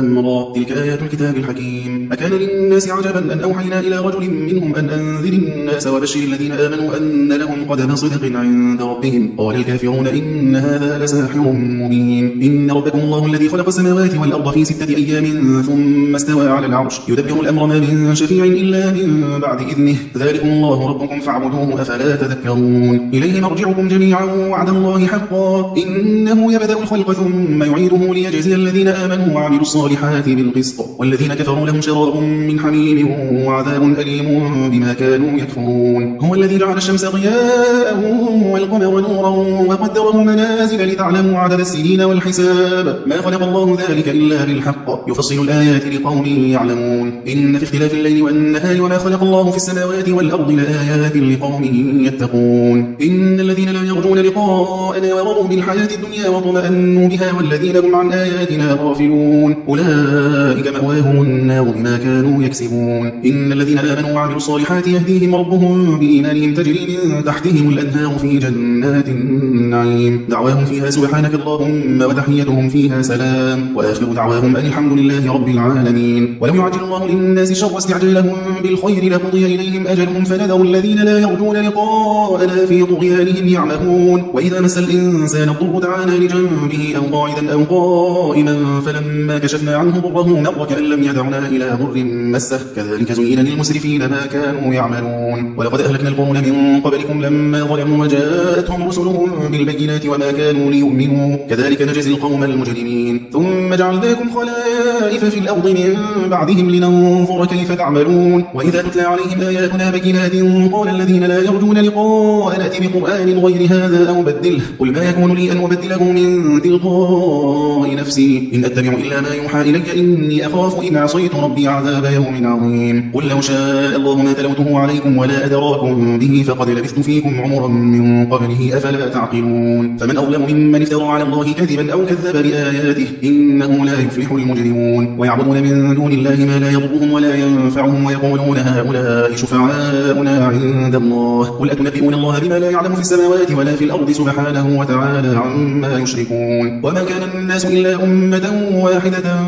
را. تلك آيات الكتاب الحكيم. أكان للناس عجبا أن أوحينا إلى رجل منهم أن أنذر الناس وبشر الذين آمنوا أن لهم قدم صدق عند ربهم. قال الكافرون إن هذا لساحر مبين. إن ربكم الله الذي خلق السماوات والأرض في ستة أيام ثم استوى على العرش. يدبر الأمر ما من شفيع إلا من بعد إذنه. ذلكم الله ربكم فاعبدوه أفلا تذكرون. إليه مرجعكم جميعا وعد الله حقا. إنه يبدأ الخلق ثم يعيده ليجزي الذين آمنوا وعملوا الصالحات. بالقسط والذين كفروا لهم شراب من حميم وعذاب أليم بما كانوا يكفرون. هو الذي جعل الشمس ضياء والقمر نورا وقدره منازل لتعلموا عدد السنين والحساب. ما خلق الله ذلك إلا بالحق. يفصل الآيات لقوم يعلمون. إن في اختلاف الليل والنهار وما خلق الله في السماوات والأرض لآيات لقوم يتقون. إن الذين لا يرجون لقاءنا ورضوا بالحياة الدنيا وطمأنوا بها والذين هم عن آياتنا غافلون. أولئك مأواهم النار بما كانوا يكسبون. إن الذين آمنوا وعملوا الصالحات يهديهم ربهم بإيمانهم تجري من تحتهم الأنهار في جنات النعيم. دعواهم فيها سبحانك اللهم وتحيتهم فيها سلام. وآخر دعواهم أن الحمد لله رب العالمين. ولو يعجل الله للناس شر استعجالهم بالخير لقضي إليهم أجلهم فنذر الذين لا يرجون لقاءنا في طغيانهم يعمهون. وإذا مس الإنسان الضر دعانا لجنبه أو قاعدا أو قائما فلما كشفنا عنه ضره مر كأن لم يدعنا إلى ضر مسه. كذلك زين للمسرفين ما كانوا يعملون. ولقد أهلكنا القرون من قبلكم لما ظلموا وجاءتهم رسلهم بالبينات وما كانوا ليؤمنوا. كذلك نجزي القوم المجرمين. ثم جعلناكم خلائف في الأرض من بعدهم لننظر كيف تعملون. وإذا تتلى عليهم آياتنا بينات قال الذين لا يرجون لقاء نأتي بقرآن غير هذا أو بدله. قل ما يكون لي أن أبدله من تلقاء نفسي. إن أتبع إلا ما يوحى إلي إني أخاف إن عصيت ربي عذاب يوم عظيم. قل لو شاء الله ما تلوته عليكم ولا أدراكم به فقد لبثت فيكم عمرا من قبله أفلا تعقلون؟ فمن أظلم ممن افترى على الله كذبا أو كذب بآياته إنه لا يفلح المجرمون. ويعبدون من دون الله ما لا يضرهم ولا ينفعهم ويقولون هؤلاء شفعاؤنا عند الله. قل أتنبئون الله بما لا يعلم في السماوات ولا في الأرض سبحانه وتعالى عما يشركون. وما كان الناس إلا أمة واحدة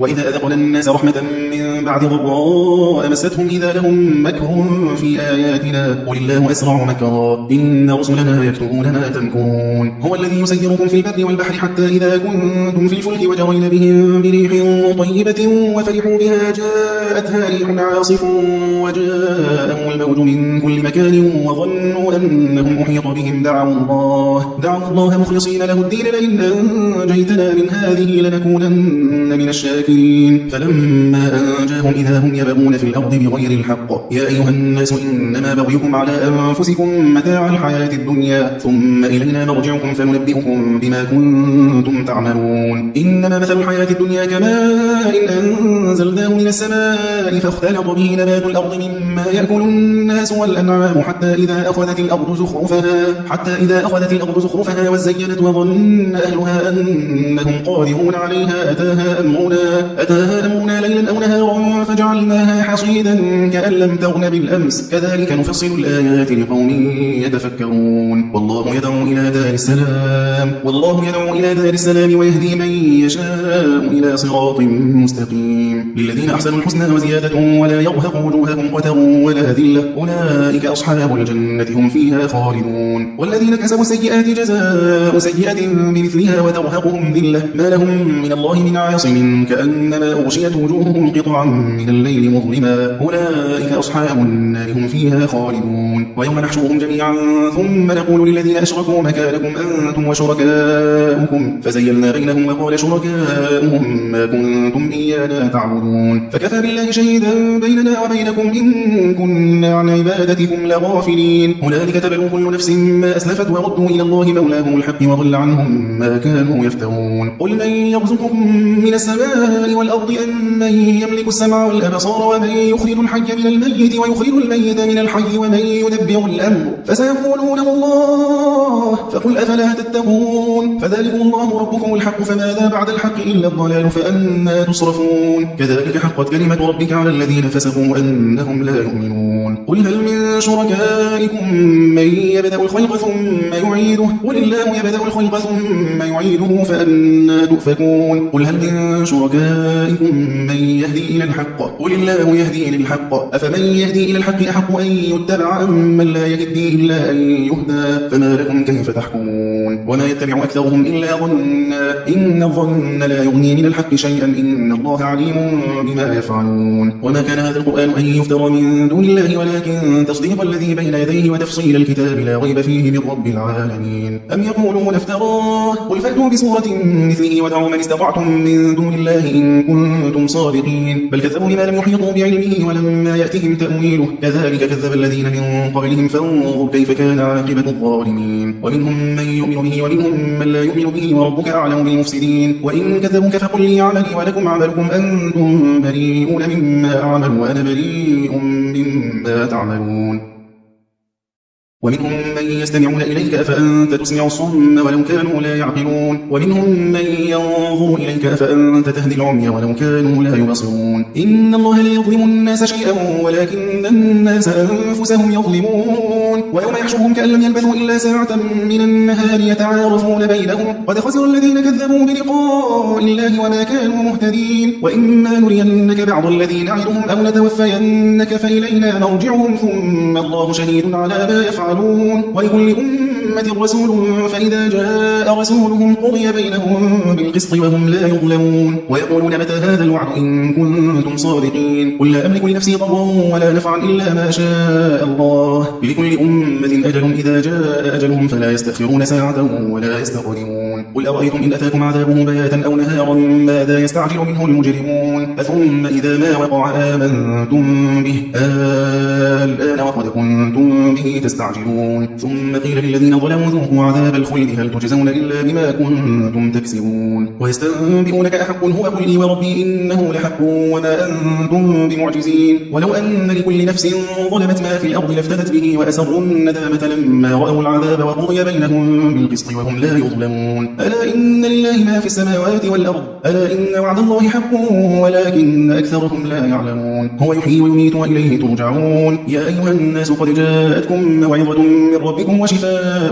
وإذا أذقنا الناس رحمة من بعد ضراء مستهم إذا لهم مكر في آياتنا. قل الله أسرع مكرا. إن رسلنا يكتبون ما تمكرون. هو الذي يسيركم في البر والبحر حتى إذا كنتم في الفلك وجرين بهم بريح طيبة وفرحوا بها جاءتها ريح عاصف وجاءهم الموج من كل مكان وظنوا أنهم أحيط بهم. دعوا الله. دعوا الله مخلصين له الدين. لئن أنجيتنا من هذه لنكونن من الشاكرين. فلما أنجاهم إذا هم يبغون في الأرض بغير الحق يا أيها الناس إنما بغيكم على أنفسكم متاع الحياة الدنيا ثم إلينا مرجعكم فننبئكم بما كنتم تعملون. إنما مثل الحياة الدنيا كماء أنزلناه من السماء فاختلط به نبات الأرض مما يأكل الناس والأنعام حتى إذا أخذت الأرض زخرفها حتى إذا أخذت الأرض زخرفها وزينت وظن أهلها أنهم قادرون عليها أتاها أمرنا أتاها أمرنا ليلا أو نهارا فجعلناها حصيدا كأن لم تغن بالأمس. كذلك نفصل الآيات لقوم يتفكرون. والله يدعو إلى دار السلام. والله يدعو إلى دار السلام ويهدي من يشاء إلى صراط مستقيم. للذين أحسنوا الحسنى وزيادة ولا يرهق وجوههم قتر ولا ذلة. أولئك أصحاب الجنة هم فيها خالدون. والذين كسبوا السيئات جزاء سيئة بمثلها وترهقهم ذلة. ما لهم من الله من عاصم كأنما أغشيت وجوههم قطعا من الليل مظلما. أولئك أصحاب النار هم فيها خالدون. ويوم نحشرهم جميعا ثم نقول للذين أشركوا مكانكم أنتم وشركاؤكم. فزيلنا بينهم وقال شركاؤهم ما كنتم إيانا تعبدون. فكفى بالله شهيدا بيننا وبينكم إن كنا عن عبادتكم لغافلين. هنالك تبلو كل نفس ما أسلفت وردوا إلى الله مولاهم الحق وضل عنهم ما كانوا يفترون. قل من يرزقكم من السماء والأرض أم من يملك السمع والأبصار ومن يخرج الحي من الميت ويخرج الميت من الحي ومن يدبر الأمر فسيقولون الله فقل أفلا تتقون فذلكم الله ربكم الحق فماذا بعد الحق إلا الضلال فأنا تصرفون كذلك حقت كلمة ربك على الذين فسقوا أنهم لا يؤمنون قل هل من شركائكم من يبدأ الخلق ثم يعيده قل الله يبدأ الخلق ثم يعيده فأنا تؤفكون قل هل من شركائكم من يهدي إلى الحق. قل الله يهدي للحق أفمن يهدي إلى الحق أحق أن يتبع أم من لا يهدي إلا أن يهدى؟ فما لكم كيف تحكمون؟ وما يتبع أكثرهم إلا ظنا. إن الظن لا يغني من الحق شيئا. إن الله عليم بما يفعلون. وما كان هذا القرآن أن يفترى من دون الله ولكن تصديق الذي بين يديه وتفصيل الكتاب لا ريب فيه من رب العالمين. أم يقولون افتراه؟ قل فأتوا بسورة مثله ودعوا من استطعتم من دون الله إن كنتم صادقين. بل كذبوا لما لم يحيطوا بعلمه ولما يأتهم تأويله. كذلك كذب الذين من قبلهم. فانظر كيف كان عاقبة الظالمين. ومنهم من يؤمن به ومنهم من لا يؤمن به. وربك أعلم بالمفسدين. وإن كذبوك فقل لي عملي ولكم عملكم. أنتم بريئون مما أعمل وأنا بريء مما تعملون. ومنهم من يستمعون إليك أفأنت تسمع الصم ولو كانوا لا يعقلون. ومنهم من ينظر إليك أفأنت تهدي العمي ولو كانوا لا يبصرون. إن الله لا يظلم الناس شيئا ولكن الناس أنفسهم يظلمون. ويوم يحشرهم كأن لم يلبثوا إلا ساعة من النهار يتعارفون بينهم. قد خسر الذين كذبوا بلقاء الله وما كانوا مهتدين. وإما نرينك بعض الذين نعدهم أو نتوفينك فإلينا مرجعهم. ثم الله شهيد على ما يفعل يفعلون ولكل أمة رسول فإذا جاء رسولهم قضي بينهم بالقسط وهم لا يظلمون ويقولون متى هذا الوعد إن كنتم صادقين قل لا أملك لنفسي ضرا ولا نفعا إلا ما شاء الله لكل أمة أجل إذا جاء أجلهم فلا يستغفرون ساعة ولا يستقدمون قل أرأيتم إن أتاكم عذابه بياتا أو نهارا ماذا يستعجل منه المجرمون أثم إذا ما وقع آمنتم به الآن وقد كنتم به تستعجلون ثم قيل للذين ظلموا ذوقوا عذاب الخلد. هل تجزون إلا بما كنتم تكسبون؟ ويستنبئونك أحق هو قل لي وربي إنه لحق وما أنتم بمعجزين. ولو أن لكل نفس ظلمت ما في الأرض لافتدت به وأسروا الندامة لما رأوا العذاب وقضي بينهم بالقسط وهم لا يظلمون. ألا إن لله ما في السماوات والأرض؟ ألا إن وعد الله حق ولكن أكثرهم لا يعلمون. هو يحيي ويميت وإليه ترجعون. يا أيها الناس قد جاءتكم موعظة من ربكم وشفاء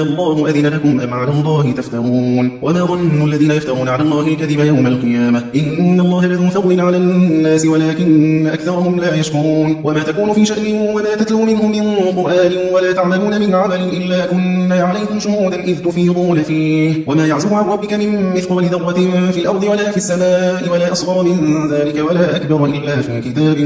الله أذن لكم أم على الله تفترون وما ظن الذين يفترون على الله الكذب يوم القيامة إن الله لذو فضل على الناس ولكن أكثرهم لا يشكرون وما تكون في شأن وما تتلو منه من قرآن ولا تعملون من عمل إلا كنا عليكم شهودا إذ تفيضون فيه وما يعزب عن ربك من مثقال ذرة في الأرض ولا في السماء ولا أصغر من ذلك ولا أكبر إلا في كتاب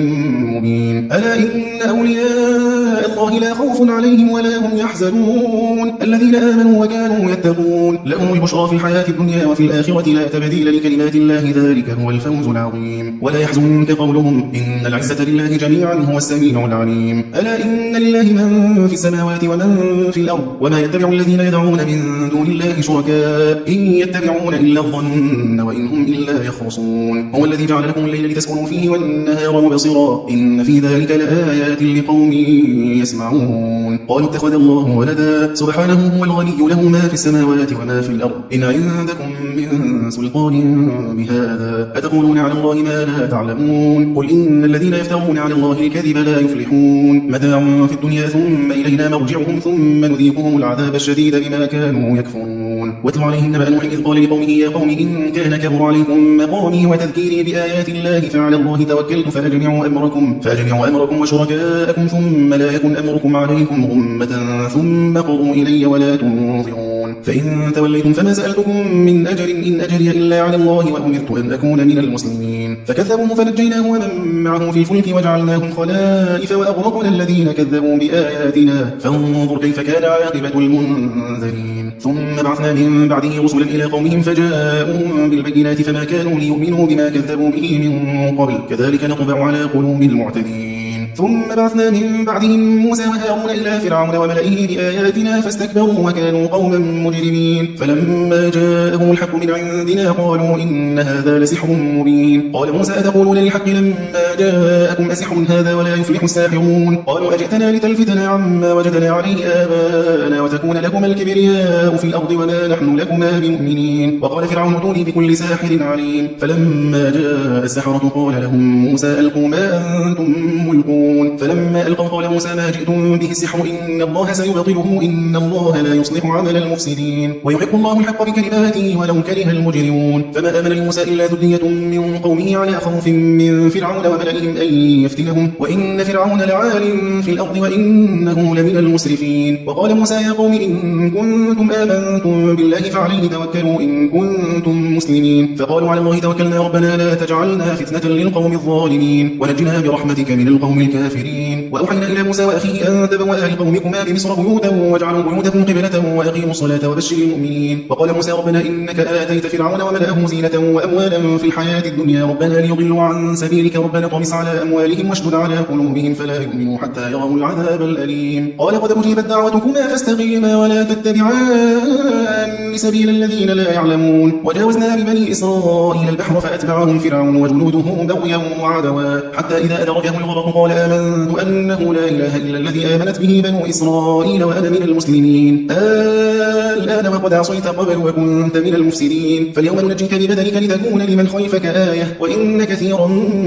مبين ألا إن أولياء الله لا خوف عليهم ولا هم يحزنون الذين آمنوا وكانوا يتقون. لهم البشرى في الحياة الدنيا وفي الآخرة لا تبديل لكلمات الله ذلك هو الفوز العظيم. ولا يحزنك قولهم إن العزة لله جميعا هو السميع العليم. ألا إن لله من في السماوات ومن في الأرض وما يتبع الذين يدعون من دون الله شركاء إن يتبعون إلا الظن وإن هم إلا يخرصون. هو الذي جعل لكم الليل لتسكنوا فيه والنهار مبصرا. إن في ذلك لآيات لقوم يسمعون. قالوا اتخذ الله ولدا. سبحانه هو الغني له ما في السماوات وما في الأرض. إن عندكم من سلطان بهذا أتقولون على الله ما لا تعلمون؟ قل إن الذين يفترون على الله الكذب لا يفلحون. متاع في الدنيا ثم إلينا مرجعهم ثم نذيقهم العذاب الشديد بما كانوا يكفرون. واتل عليهم نبأ نوح إذ قال لقومه يا قوم إن كان كبر عليكم مقامي وتذكيري بآيات الله فعلى الله توكلت فأجمعوا أمركم فأجمعوا أمركم وشركاءكم ثم لا يكن أمركم عليكم غمة ثم قضوا إلي ولا تنظرون. فإن توليتم فما سألتكم من أجر إن أجري إلا على الله وأمرت أن أكون من المسلمين. فكذبوه فنجيناه ومن معه في الفلك وجعلناهم خلائف وأغرقنا الذين كذبوا بآياتنا. فانظر كيف كان عاقبة المنذرين. ثم بعثنا من بعده رسلا إلى قومهم فجاءوهم بالبينات فما كانوا ليؤمنوا بما كذبوا به من قبل. كذلك نطبع على قلوب المعتدين. ثم بعثنا من بعدهم موسى وهارون إلى فرعون وملئه بآياتنا فاستكبروا وكانوا قوما مجرمين. فلما جاءهم الحق من عندنا قالوا إن هذا لسحر مبين. قال موسى أتقولون للحق لما جاءكم أسحر هذا ولا يفلح الساحرون؟ قالوا أجئتنا لتلفتنا عما وجدنا عليه آباءنا وتكون لكما الكبرياء في الأرض وما نحن لكما بمؤمنين. وقال فرعون ائتوني بكل ساحر عليم. فلما جاء السحرة قال لهم موسى ألقوا ما أنتم ملقون. يعلمون. فلما ألقوا قال موسى ما جئتم به السحر إن الله سيبطله إن الله لا يصلح عمل المفسدين. ويحق الله الحق بكلماته ولو كره المجرمون. فما آمن لموسى إلا ذرية من قومه على خوف من فرعون وملئهم أن يفتنهم. وإن فرعون لعال في الأرض وإنه لمن المسرفين. وقال موسى يا قوم إن كنتم آمنتم بالله فعليه توكلوا إن كنتم مسلمين. فقالوا على الله توكلنا ربنا لا تجعلنا فتنة للقوم الظالمين. ونجنا برحمتك من القوم الكافرين. الكافرين. وأوحينا إلى موسى وأخيه أن تبوأ لقومكما بمصر بيوتا واجعلوا بيوتكم قبلة وأقيموا الصلاة وبشر المؤمنين. وقال موسى ربنا إنك آتيت فرعون وملأه زينة وأموالا في الحياة الدنيا. ربنا ليضلوا عن سبيلك. ربنا طمس على أموالهم واشدد على قلوبهم فلا يؤمنوا حتى يروا العذاب الأليم. قال قد أجيبت دعوتكما فاستقيما ولا تتبعان سبيل الذين لا يعلمون. وجاوزنا ببني إسرائيل البحر فأتبعهم فرعون وجنوده بغيا وعدوا. حتى إذا أدركه الغرق قال آمنت أنه لا إله إلا الذي آمنت به بنو إسرائيل وأنا من المسلمين. الآن وقد عصيت قبل وكنت من المفسدين. فاليوم ننجيك ببدنك لتكون لمن خلفك آية. وإن كثيرا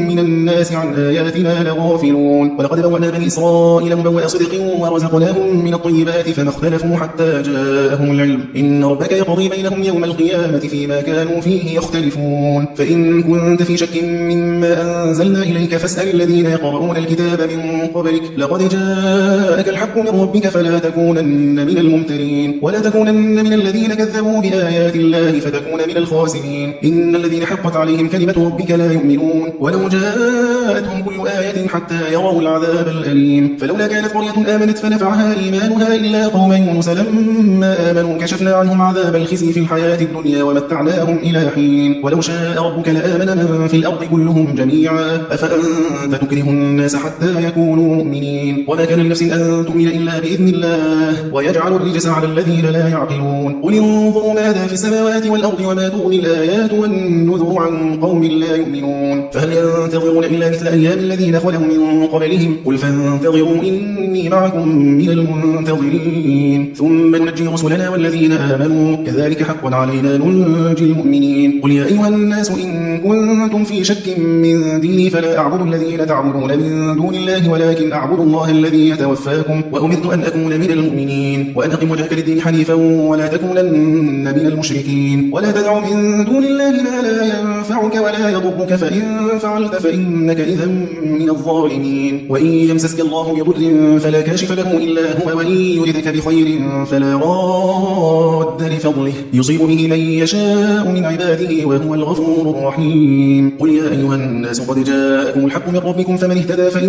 من الناس عن آياتنا لغافلون. ولقد بوأنا بني إسرائيل مبوأ صدق ورزقناهم من الطيبات فما اختلفوا حتى جاءهم العلم. إن ربك يقضي بينهم يوم القيامة فيما كانوا فيه يختلفون. فإن كنت في شك مما أنزلنا إليك فاسأل الذين يقرؤون الكتاب كذب من قبلك. لقد جاءك الحق من ربك فلا تكونن من الممترين. ولا تكونن من الذين كذبوا بآيات الله فتكون من الخاسرين. إن الذين حقت عليهم كلمة ربك لا يؤمنون. ولو جاءتهم كل آية حتى يروا العذاب الأليم. فلولا كانت قرية آمنت فنفعها إيمانها إلا قوم يونس لما آمنوا كشفنا عنهم عذاب الخزي في الحياة الدنيا ومتعناهم إلى حين. ولو شاء ربك لآمن من في الأرض كلهم جميعا. أفأنت تكره الناس حتى يكونوا مؤمنين. وما كان لنفس أن تؤمن إلا بإذن الله ويجعل الرجس على الذين لا يعقلون. قل انظروا ماذا في السماوات والأرض وما تغني الآيات والنذر عن قوم لا يؤمنون. فهل ينتظرون إلا مثل أيام الذين خلوا من قبلهم؟ قل فانتظروا إني معكم من المنتظرين. ثم ننجي رسلنا والذين آمنوا. كذلك حقا علينا ننجي المؤمنين. قل يا أيها الناس إن كنتم في شك من ديني فلا أعبد الذين تعبدون من دون الله ولكن أعبد الله الذي يتوفاكم وأمرت أن أكون من المؤمنين وأن أقم وجهك للدين حنيفا ولا تكونن من المشركين ولا تدع من دون الله ما لا ينفعك ولا يضرك فإن فعلت فإنك إذا من الظالمين وإن يمسسك الله بضر فلا كاشف له إلا هو وإن يردك بخير فلا راد لفضله يصيب به من يشاء من عباده وهو الغفور الرحيم قل يا أيها الناس قد جاءكم الحق من ربكم فمن اهتدى فإن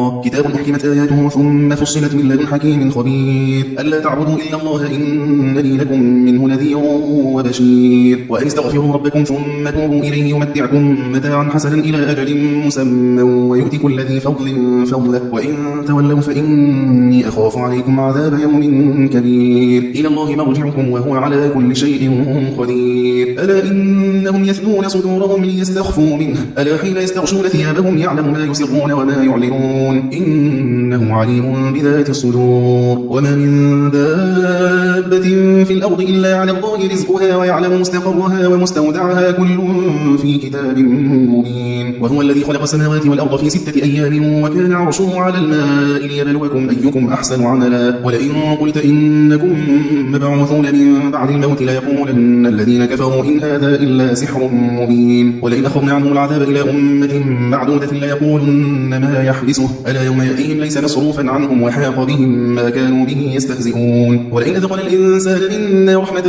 كتاب حكمت آياته ثم فصلت من لدن حكيم خبير. ألا تعبدوا إلا الله إنني لكم منه نذير وبشير. وأن استغفروا ربكم ثم توبوا إليه يمتعكم متاعا حسنا إلى أجل مسمى ويؤتي كل ذي فضل فضله. وإن تولوا فإني أخاف عليكم عذاب يوم كبير. إلى الله مرجعكم وهو على كل شيء قدير. ألا إنهم يثنون صدورهم ليستخفوا منه. ألا حين يستغشون ثيابهم يعلم ما يسرون وما يعلنون. إنه عليم بذات الصدور وما من دابة في الأرض إلا على الله رزقها ويعلم مستقرها ومستودعها كل في كتاب مبين. وهو الذي خلق السماوات والأرض في ستة أيام وكان عرشه على الماء ليبلوكم أيكم أحسن عملا. ولئن قلت إنكم مبعوثون من بعد الموت ليقولن الذين كفروا إن هذا إلا سحر مبين. ولئن أخذنا عنهم العذاب إلى أمة معدودة ليقولن ما يحبسه ألا يوم يأتيهم ليس مصروفا عنهم وحاق بهم ما كانوا به يستهزئون. ولئن أذقنا الإنسان منا رحمة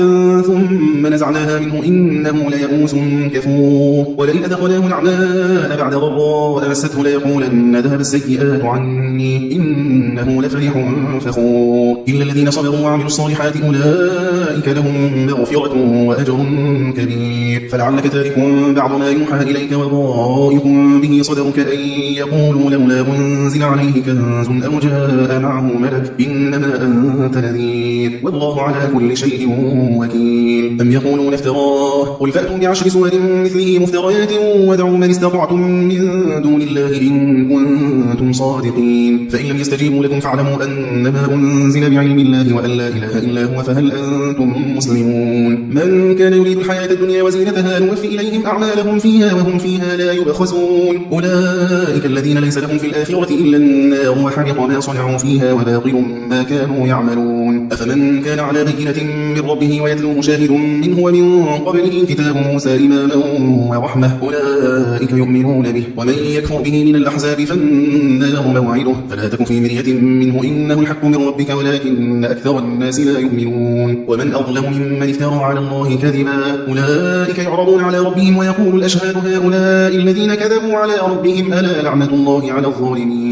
ثم نزعناها منه إنه ليئوس كفور. ولئن أذقناه نعماء بعد ضراء مسته ليقولن ذهب السيئات عني إنه لفرح فخور. إلا الذين صبروا وعملوا الصالحات أولئك لهم مغفرة وأجر كبير. فلعلك تارك بعض ما يوحى إليك وضائق به صدرك أن يقولوا لولا منزل عليه كنز أو جاء معه ملك إنما أنت نذير والله على كل شيء وكيل. أم يقولون افتراه؟ قل فأتوا بعشر سور مثله مفتريات ودعوا من استطعتم من دون الله إن كنتم صادقين. فإن لم يستجيبوا لكم فاعلموا أنما أنزل بعلم الله وأن لا إله إلا هو فهل أنتم مسلمون؟ من كان يريد الحياة الدنيا وزينتها نوفي إليهم أعمالهم فيها وهم فيها لا يبخسون. أولئك الذين ليس لهم في الآخرة إلا النار وحبط ما صنعوا فيها وباطل ما كانوا يعملون. أفمن كان على بينة من ربه ويتلوه شاهد منه ومن قبله كتاب موسى إماما ورحمة. أولئك يؤمنون به. ومن يكفر به من الأحزاب فالنار موعده. فلا تك في مرية منه إنه الحق من ربك ولكن أكثر الناس لا يؤمنون. ومن أظلم ممن افترى على الله كذبا. أولئك يعرضون على ربهم ويقول الأشهاد هؤلاء الذين كذبوا على ربهم. ألا لعنة الله على الظالمين؟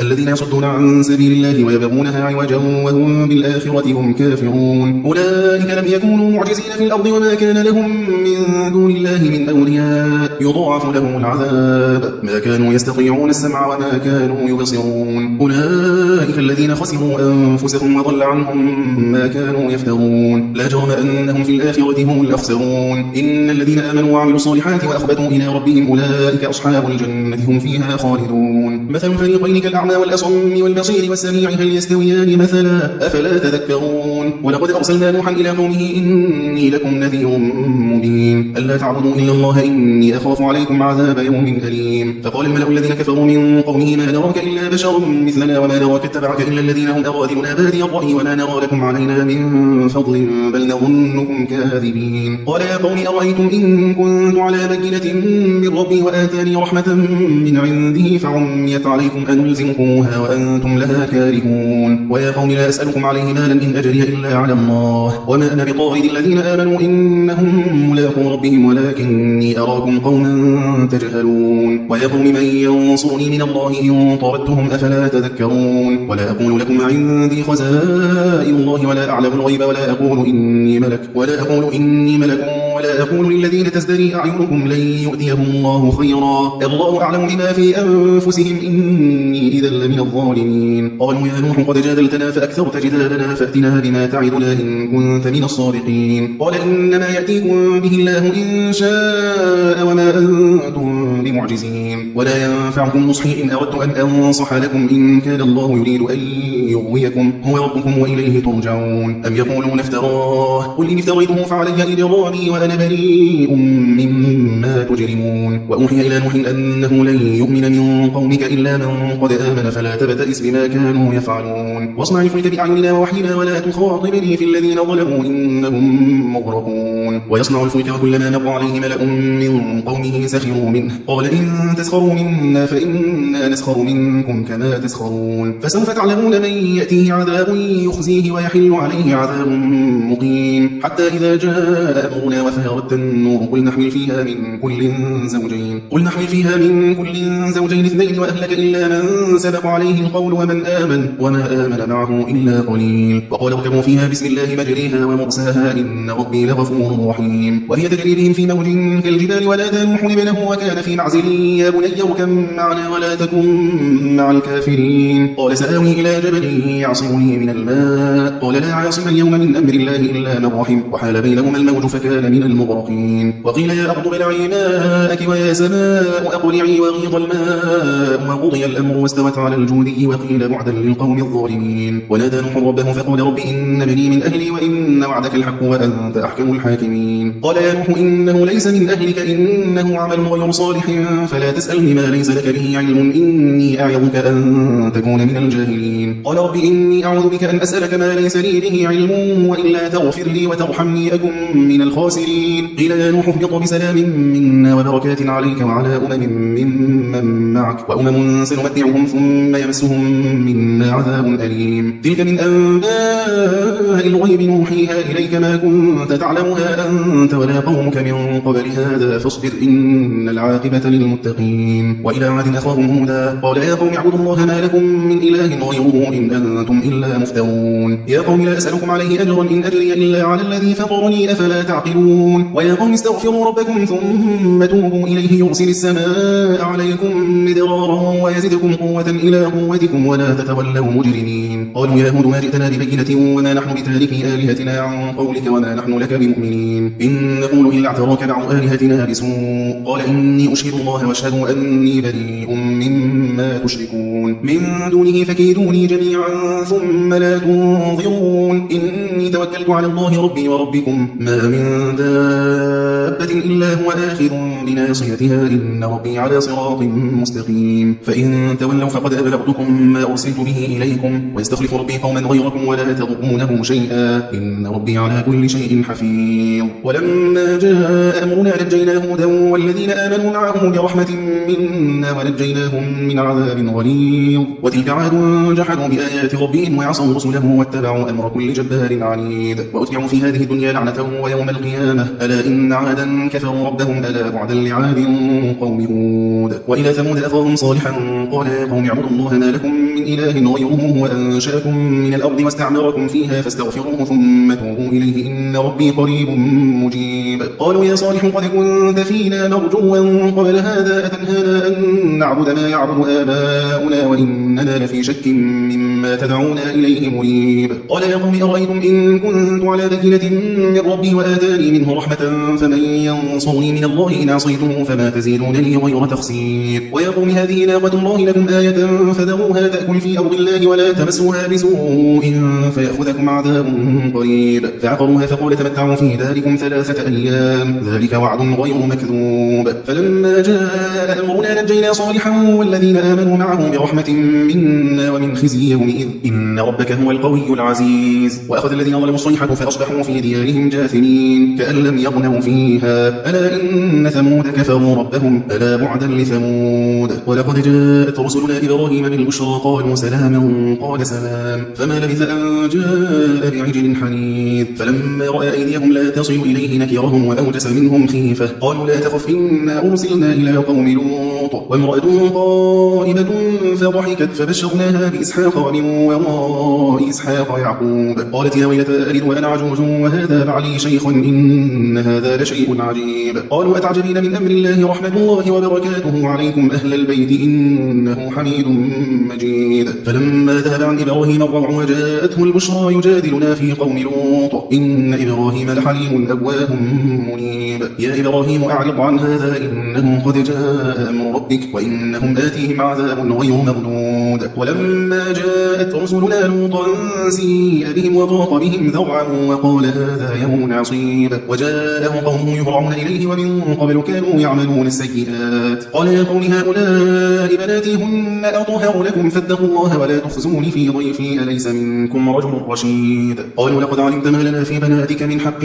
الذين يصدون عن سبيل الله ويبغونها عوجا وهم بالآخرة هم كافرون. أولئك لم يكونوا معجزين في الأرض وما كان لهم من دون الله من أولياء. يضاعف لهم العذاب. ما كانوا يستطيعون السمع وما كانوا يبصرون. أولئك الذين خسروا أنفسهم وضل عنهم ما كانوا يفترون. لا جرم أنهم في الآخرة هم الأخسرون. إن الذين آمنوا وعملوا الصالحات وأخبتوا إلى ربهم أولئك أصحاب الجنة هم فيها خالدون. مثل الفريقين كالأعمى والأصم والبصير والسميع هل يستويان مثلا؟ أفلا تذكرون؟ ولقد أرسلنا نوحا إلى قومه إني لكم نذير مبين. ألا تعبدوا إلا الله إني أخاف عليكم عذاب يوم أليم. فقال الملأ الذين كفروا من قومه ما نراك إلا بشر مثلنا وما نراك اتبعك إلا الذين هم أرادلنا بادي الرأي وما نرى لكم علينا من فضل بل نظنكم كاذبين. قال يا قوم أرأيتم إن كنت على بينة من ربي وآتاني رحمة من عنده فعميت عليكم أنلزمكموها وأنتم لها كارهون. ويا قوم لا أسألكم عليه مالا إن أجري إلا على الله. وما أنا بطارد الذين آمنوا إنهم ملاقوا ربهم ولكني أراكم قوما تجهلون. ويا قوم من ينصرني من الله إن طردتهم أفلا تذكرون. ولا أقول لكم عندي خزائن الله ولا أعلم الغيب ولا أقول إني ملك ولا أقول إني ملك ولا أقول للذين تزدري أعينكم لن يؤتيهم الله خيرا. الله أعلم بما في أنفسهم. إني إذا لمن الظالمين. قالوا يا نوح قد جادلتنا فأكثرت جدالنا فأتنا بما تعدنا إن كنت من الصادقين. قال إنما يأتيكم به الله إن شاء وما أنتم بمعجزين. ولا ينفعكم نصحي إن أردت أن أنصح لكم إن كان الله يريد أن يغويكم. هو ربكم وإليه ترجعون. أم يقولون افتراه؟ قل إن افتريته فعلي إجرامي وأنا بريء مما تجرمون. وأوحي إلى نوح أنه لن يؤمن من قومك إلا من قد آمن فلا تبتئس بما كانوا يفعلون. واصنع الفلك بأعيننا ووحينا ولا تخاطبني في الذين ظلموا إنهم مغرقون. ويصنع الفلك وكلما مر عليه ملأ من قومه سخروا منه. قال إن تسخروا منا فإنا نسخر منكم كما تسخرون. فسوف تعلمون من يأتيه عذاب يخزيه ويحل عليه عذاب مقيم. حتى إذا جاء أمرنا وفارت النور قل نحمل فيها من كل زوجين. قل نحمل فيها من كل زوجين اثنين وأهلك إلا من سبق عليه القول ومن آمن وما آمن معه إلا قليل. وقال اركبوا فيها بسم الله مجريها ومرساها إن ربي لغفور رحيم. وهي تجري بهم في موج كالجبال ونادى نوح ابنه وكان في معزل. يا بني اركب معنا ولا تكن مع الكافرين. قال سآوي إلى جبل يعصمني من الماء. قال لا عاصم اليوم من أمر الله إلا من رحم. وحال بينهما الموج فكان من المغرقين. وقيل يا أرض بلعي ماءك ويا سماء أقلعي وغيض الماء. وقضي الأمر واستوت على الجودي وقيل بعدا للقوم الظالمين. ونادى نوح ربه فقال رب إن بني من أهلي وإن وعدك الحق وأنت أحكم الحاكمين. قال يا نوح إنه ليس من أهلك إنه عمل غير صالح فلا تسألني ما ليس لك به علم إني أعظك أن تكون من الجاهلين. قال رب إني أعوذ بك أن أسألك ما ليس لي به علم وإلا تغفر لي وترحمني أكن من الخاسرين. قيل يا نوح اهبط بسلام منا وبركات عليك وعلى أمم ممن معك وأمم سنمتعهم ثم يمسهم منا عذاب أليم. تلك من أنباء الغيب نوحيها إليك ما كنت تعلمها أنت. ولا قومك من قبل هذا فاصبر إن العاقبة للمتقين. وإلى عاد أخاهم هودا قال يا قوم اعبدوا الله ما لكم من إله غيره إن أنتم إلا مفترون. يا قوم لا أسألكم عليه أجرا إن أجري إلا على الذي فطرني أفلا تعقلون. ويا قوم استغفروا ربكم ثم توبوا إليه يرسل السماء عليكم مدرارا ويزدكم قوة إلى قوتكم ولا تتولوا مجرمين. قالوا يا هود ما جئتنا ببينة وما نحن بتاركي آلهتنا عن قولك وما نحن لك بمؤمنين. إن نقول إلا اعتراك بعض آلهتنا بسوء. قال إني أشهد الله وأشهد أني بريء مما تشركون. من دونه فكيدوني جميعا ثم لا تنظرون. إني توكلت على الله ربي وربكم. ما من دابة إلا هو آخذ بناصيتها إن ربي على صراط مستقيم. فإن تولوا فقد أبلغتكم ما أرسلت به إليكم. ويستخلف ربي قوما غيركم ولا تضرونه شيئا. إن ربي على كل شيء حفيظ. ولما جاء أمرنا نجينا هودا والذين آمنوا معه برحمة منا ونجيناهم من عذاب غليظ. وتلك عاد جحدوا بآيات ربهم وعصوا رسله واتبعوا أمر كل جبار عنيد. وأتبعوا في هذه الدنيا لعنة ويوم القيامة. ألا إن عادا كفروا ربهم ألا بعدا لعاد قوم هود. وإلى ثمود أخاهم صالحا قال يا قوم اعبدوا الله ما لكم من إله غيره وأنشأكم من الأرض واستعمركم فيها فاستغفروه ثم توبوا إليه. إن ربي قريب مجيب. قالوا يا صالح قد كنت فينا مرجوا قبل هذا أتنهانا أن نعبد ما يعبد آباؤنا وإننا لفي شك مما تدعونا إليه مريب. قال يا قوم أرأيتم إن كنت على بكنة من ربي وآتاني منه رحمة فمن ينصرني من الله إن عصيته فما تزيدونني غير تخسير. ويا قوم هذه ناقة الله لكم آية فذروها تأكل في أرض الله ولا تمسوها بسوء فيأخذكم عذاب قريب. فعقروها فقال تمتعوا في داركم ثلاثة أيام. ذلك وعد غير مكذوب. فلما جاء أمرنا نجينا صالحا والذين آمنوا معه برحمة منا ومن خزي يومئذ. إن ربك هو القوي العزيز. وأخذ الذين ظلموا الصيحة فأصبحوا في ديارهم جاثمين. كأن لم يغنوا فيها. ألا إن ثمود كفروا ربهم؟ ألا بعدا لثمود. ولقد جاءت رسلنا إبراهيم بالبشرى. قالوا سلاما. قال سلام. فما لبث أن جاء بعجل حنيذ. فلما رأى أيديهم لا تصل إليه نكرهم وأوجس منهم خيفة. قالوا لا تخف إنا أرسلنا إلى قوم لوط. وامرأته قائمة فضحكت فبشرناها بإسحاق ومن وراء إسحاق يعقوب قالت يا ويلتى ألد وأنا عجوز وهذا بعلي شيخ إن هذا لشيء عجيب. قالوا أتعجبين من أمر الله رحمة الله وبركاته عليكم أهل البيت؟ إنه حميد مجيد. فلما ذهب عن إبراهيم الروع وجاءته البشرى يجادلنا في قوم لوط. إن إبراهيم لحليم أواه منيب. يا إبراهيم أعرض عن هذا إنه قد جاء أمر ربك وإنهم آتيهم عذاب غير مردود. ولما جاءت رسلنا لوطا سيء بهم وضاق بهم ذرعا وقال هذا يوم عصيب. وجاءه قومه يهرعون إليه ومن قبل كانوا يعملون السيئات. قال يا قوم هؤلاء بناتي هن أطهر لكم فاتقوا الله ولا تخزوني في ضيفي أليس منكم رجل رشيد؟ قالوا لقد علمت ما لنا في بناتك من حق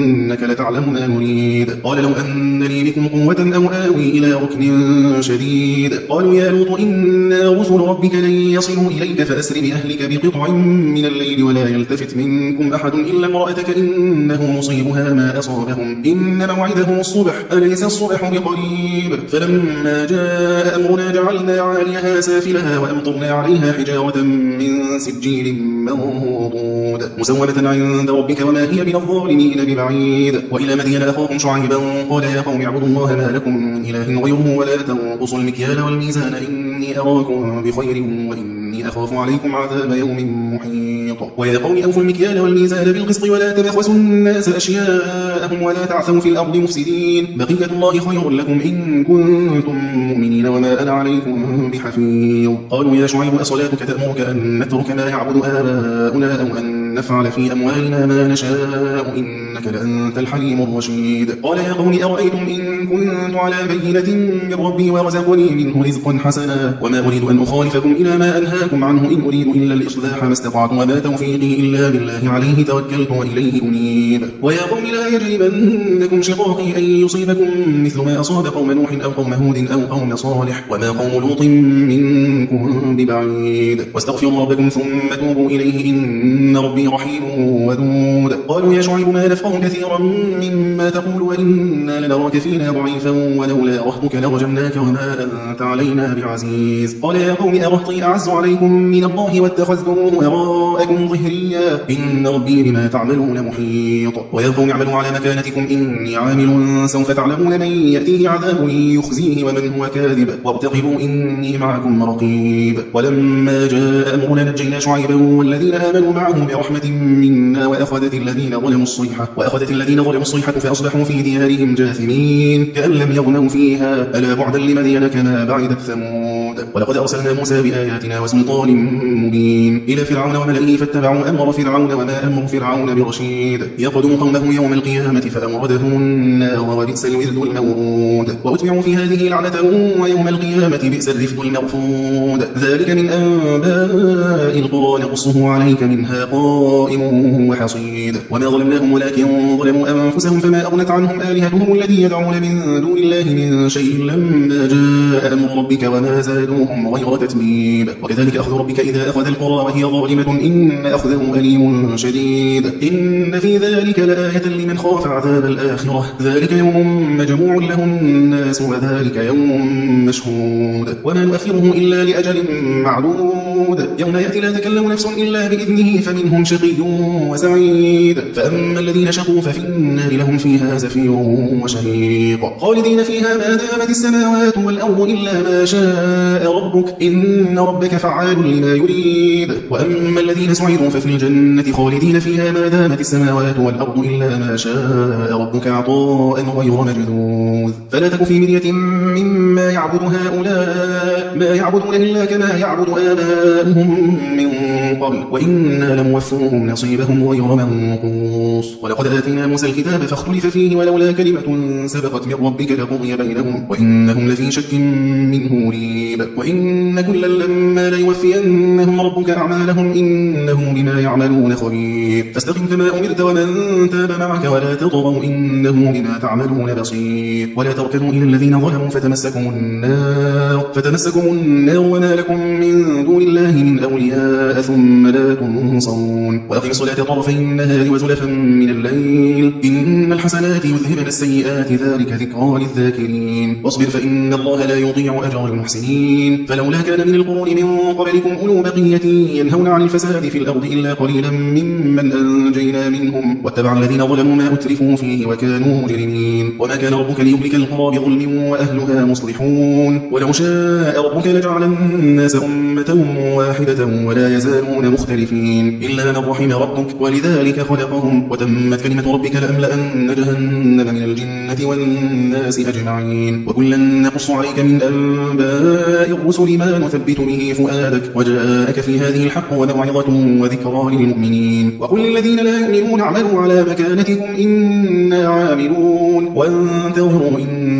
وإنك لتعلم ما نريد. قال لو أن لي بكم قوة أو آوي إلى ركن شديد. قالوا يا لوط إنا رسل ربك لن يصلوا إليك فأسر بأهلك بقطع من الليل ولا يلتفت منكم أحد إلا امرأتك إنه مصيبها ما أصابهم. إن موعدهم الصبح أليس الصبح بقريب؟ فلما جاء أمرنا جعلنا عاليها سافلها وأمطرنا عليها حجارة من سجيل منضود. مسومة عند ربك وما هي من الظالمين ببعيد ببعيد وإلى مدين أخاهم شعيبا قال يا قوم اعبدوا الله ما لكم من إله غيره ولا تنقصوا المكيال والميزان. إني أراكم بخير وإني أخاف عليكم عذاب يوم محيط. ويا قوم أوفوا المكيال والميزان بالقسط ولا تبخسوا الناس أشياءهم ولا تعثوا في الأرض مفسدين. بقية الله خير لكم إن كنتم مؤمنين وما أنا عليكم بحفيظ. قالوا يا شعيب أصلاتك تأمرك أن نترك ما يعبد آباؤنا أو أن نفعل في أموالنا ما نشاء إنك لأنت الحليم الرشيد. قال يا قوم أرأيتم إن كنت على بينة من ربي ورزقني منه رزقا حسنا؟ وما أريد أن أخالفكم إلى ما أنهاكم عنه إن أريد إلا الإصلاح ما استطعت وما توفيقي إلا بالله عليه توكلت وإليه أنيب. ويا قوم لا يجرمنكم شقاقي أن يصيبكم مثل ما أصاب قوم نوح أو قوم هود أو قوم صالح وما قوم لوط منكم ببعيد. واستغفروا ربكم ثم توبوا إليه إن ربي رحيم ودود قالوا يا شعيب ما نفقه كثيرا مما تقول وإنا لنراك فينا ضعيفا ولولا رهتك لرجمناك وما أنت علينا بعزيز. قال يا قوم أرهطي أعز عليكم من الله واتخذتموه وراءكم ظهريا. إن ربي بما تعملون محيط. ويا قوم اعملوا على مكانتكم إني عامل سوف تعلمون من يأتيه عذاب يخزيه ومن هو كاذب. وارتقبوا إني معكم رقيب. ولما جاء أمرنا نجينا شعيبا والذين آمنوا معه برحمة منا وأخذت الذين ظلموا الصيحة وأخذت الذين ظلموا الصيحة فأصبحوا في ديارهم جاثمين. كأن لم يغنوا فيها ألا بعدا لمدين كما بعدت ثمود ولقد أرسلنا موسى بآياتنا وسلطان مبين. إلى فرعون وملئه فاتبعوا أمر فرعون وما أمر فرعون برشيد. يقدم قومه يوم القيامة فأوردهم النار وبئس الورد المورود. وأتبعوا في هذه لعنة ويوم القيامة بئس الرفد المرفود ذلك من أنباء القرى نقصه عليك منها. قائم وحصيد. وما ظلمناهم ولكن ظلموا أنفسهم فما أغنت عنهم آلهتهم الذي يدعون من دون الله من شيء لما جاء أمر ربك وما زادوهم غير تتميب وكذلك أخذ ربك إذا أخذ القرى وهي ظالمة. إن أخذه أليم شديد. إن في ذلك لآية لمن خاف عذاب الآخرة. ذلك يوم مجموع له الناس وذلك يوم مشهود. وما نؤخره إلا لأجل معدود. يوم يأتي لا تكلم نفس إلا بإذنه فمنهم شقي وسعيد. فأما الذين شقوا ففي النار لهم فيها زفير وشهيق. خالدين فيها ما دامت السماوات والأرض إلا ما شاء ربك. إن ربك فعال لما يريد. وأما الذين سعروا ففي الجنة خالدين فيها ما دامت السماوات والأرض إلا ما شاء ربك. عطاء غير مجذوذ. فلا تك في مرية مما يعبد هؤلاء ما يعبدون إلا كما يعبد آباؤهم من قبل. وإنا لموفوهم نصيبهم غير منقوص. ولقد آتينا موسى الكتاب فاختلف فيه ولولا كلمة سبقت من ربك لقضي بينهم. وإنهم لفي شك منه مريب وإن كلا لما ليوفينهم ربك أعمالهم إنه بما يعملون خبير. فاستقم كما أمرت ومن تاب معك ولا تطغوا إنه بما تعملون بصير. ولا تركنوا إلى الذين ظلموا فتمسكم النار. فتمسكم النار وما لكم من دون الله من أولياء ثم لا تنصرون. وأقم الصلاة طرفي النهار وزلفا من الليل. إن الحسنات يذهبن السيئات ذلك ذكرى للذاكرين. واصبر فإن الله لا يضيع أجر المحسنين. فلولا كان من القرون من قبلكم أولو بقية ينهون عن الفساد في الأرض إلا قليلا ممن أنجينا منهم. واتبع الذين ظلموا ما أترفوا فيه وكانوا مجرمين. وما كان ربك ليهلك القرى بظلم وأهلها مصلحون. ولو شاء ربك لجعل الناس أمة واحدة ولا يزالون مختلفين. إلا من رحم ربك. ولذلك خلقهم وتمت كلمة ربك لأملأن جهنم من الجنة والناس أجمعين. وكلا نقص عليك من أنباء الرسل ما نثبت به فؤادك. وجاءك في هذه الحق وموعظة وذكرى للمؤمنين. وقل الذين لا يؤمنون اعملوا على مكانتكم إنا عاملون. وانتظروا إنا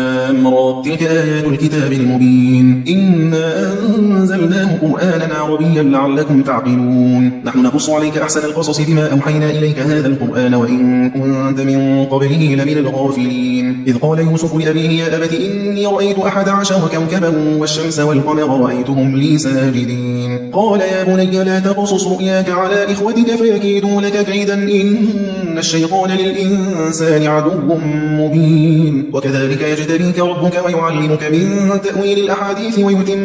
أمرا تلك آيات الكتاب المبين. إنا أنزلناه قرآنا عربيا لعلكم تعقلون. نحن نقص عليك أحسن القصص بما أوحينا إليك هذا القرآن وإن كنت من قبله لمن الغافلين. إذ قال يوسف لأبيه يا أبت إني رأيت أحد عشر كوكبا والشمس والقمر رأيتهم لي ساجدين. قال يا بني لا تقصص رؤياك على إخوتك فيكيدوا لك كيدا. إن الشيطان للإنسان عدو مبين. وكذلك يجتبيك ربك ويعلمك من تأويل الأحاديث ويتم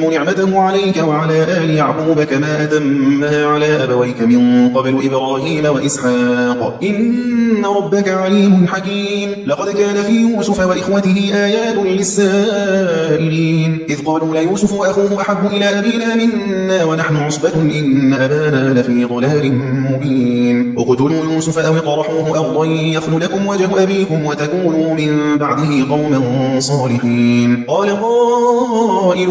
نعمته عليك وعلى آل يعقوب كما أتمها على أبويك من قبل إبراهيم وإسحاق. إن ربك عليم حكيم. لقد كان في يوسف وإخوته آيات للسائلين. إذ قالوا ليوسف وأخوه أحب إلى أبينا منا ونحن عصبة إن أبانا لفي ضلال مبين. اقتلوا يوسف أو اطرحوه أرضا يخل لكم وجه أبيكم وتكونوا من بعده قوما صالحين. قال قائل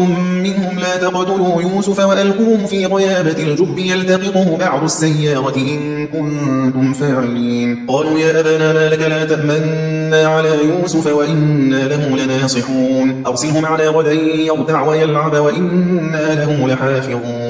منهم لا تقتلوا يوسف وألقوه في غيابة الجب يلتقطه بعض السيارة إن كنتم فاعلين. قالوا يا أبانا ما لك لا تأمنا على يوسف وإنا له لناصحون. أرسله معنا غدا يرتع ويلعب وإنا له لحافظون.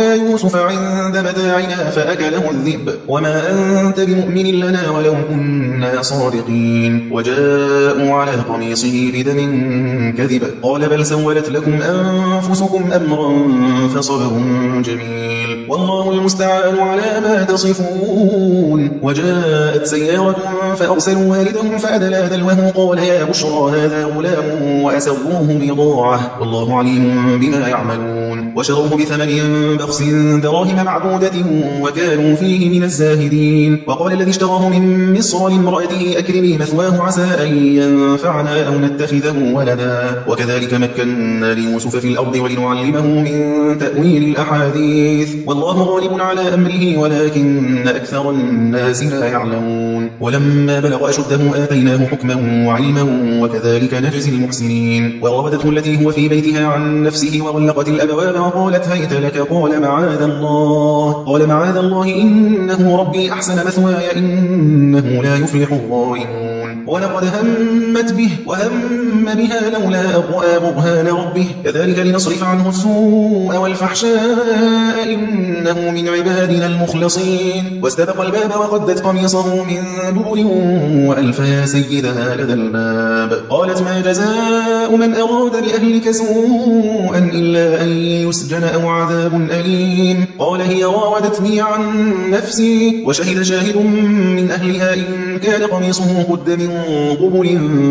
يوسف عند متاعنا فأكله الذئب. وما أنت بمؤمن لنا ولو كنا صادقين. وجاءوا على قميصه بدم كذب. قال بل سولت لكم أنفسكم أمرا فصبر جميل. والله المستعان على ما تصفون. وجاءت سيارة فأرسلوا والدهم فأدلى دلوه. قال يا بشرى هذا غلام وأسروه بضاعة. والله عليم بما يعملون. وشروه بثمن بخس دراهم معدودة وكانوا فيه من الزاهدين. وقال الذي اشتراه من مصر لامرأته أكرمي مثواه عسى أن ينفعنا أو نتخذه ولدا. وكذلك مكنا ليوسف في الأرض ولنعلمه من تأويل الأحاديث. والله غالب على أمره ولكن أكثر الناس لا يعلمون. ولما بلغ أشده آتيناه حكما وعلما وكذلك نجزي المحسنين. وراودته التي هو في بيتها عن نفسه وغلقت الأبواب وقالت هيت لك قال معاذ الله قال معاذ الله إنه ربي أحسن مثواي إنه لا يفلح الظالمون. ولقد همت به وهم بها لولا أن برهان ربه. كذلك لنصرف عنه السوء والفحشاء إنه من عبادنا المخلصين. واستبق الباب وقدت قميصه من دبر وألف يا سيدها لدى الباب. قالت ما جزاء من أراد بأهلك سوءا إلا أن يسجن أو عذاب أليم. قال هي راودتني عن نفسي وشهد شاهد من أهلها إن كان قميصه قد من قبل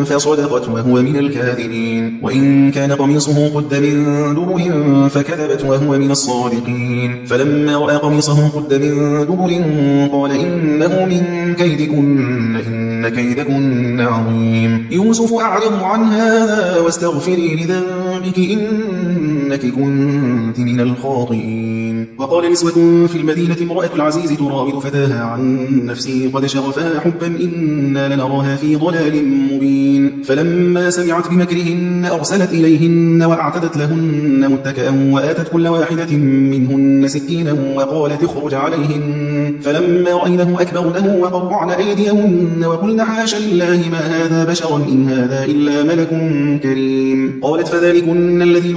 فصدقت وهو من الكاذبين. وإن كان قميصه قد من دبر فكذبت وهو من الصادقين. فلما رأى قميصه قد من دبر قال إنه من كيدكن إن كيدكن عظيم. يوسف أعرض عن هذا واستغفري لذنبك إنك كنت من الخاطئين. وقال نسوة في المدينة امرأة العزيز تراود فتاها عن نفسه قد شغفها حبا إنا لنراها في ضلال مبين. فلما سمعت بمكرهن أرسلت إليهن وأعتدت لهن متكأ وآتت كل واحدة منهن سكينا وقالت اخرج عليهن. فلما رأينه أكبرنه وقرعن أيديهن وقلن حاش لله ما هذا بشرا إن هذا إلا ملك كريم. قالت فذلكن الذي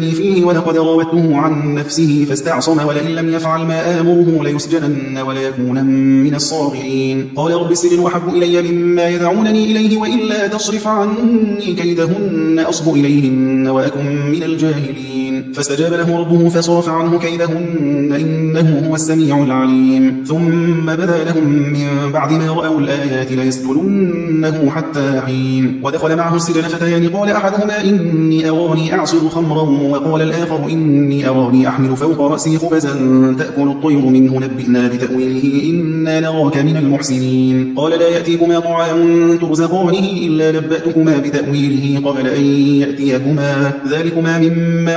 لمتنني فيه ولقد راودته عن نفسه فاستعصم ولئن لم يفعل ما آمره ليسجنن وليكون من الصاغرين. قال رب السجن وحب إلي مما يدعونني إليه وإلا تصرف عني كيدهن أصب إليهن وأكن من الجاهلين. فاستجاب له ربه فصرف عنه كيدهن إنه هو السميع العليم. ثم بدا لهم من بعد ما رأوا الآيات ليسجننه حتى حين. ودخل معه السجن فتيان قال أحدهما إني أراني أعصر خمرا. وقال الآخر إني أراني أحمل فوق رأسي خبزا تأكل الطير منه. نبئنا بتأويله إنا نراك من المحسنين. قال لا يأتيكما طعام ترزقانه إلا نبأتكما بتأويله قبل أن يأتيكما. ذلكما مما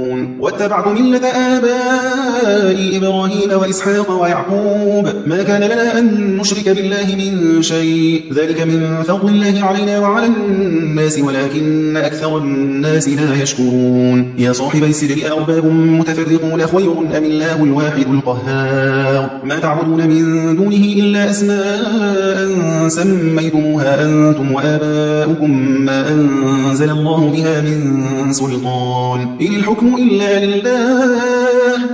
واتبعت ملة آبائي إبراهيم وإسحاق ويعقوب. ما كان لنا أن نشرك بالله من شيء. ذلك من فضل الله علينا وعلى الناس ولكن أكثر الناس لا يشكرون. يا صاحبي السجن أرباب متفرقون خير أم الله الواحد القهار. ما تعبدون من دونه إلا أسماء سميتموها أنتم وآباؤكم ما أنزل الله بها من سلطان. إن الحكم إلا لله.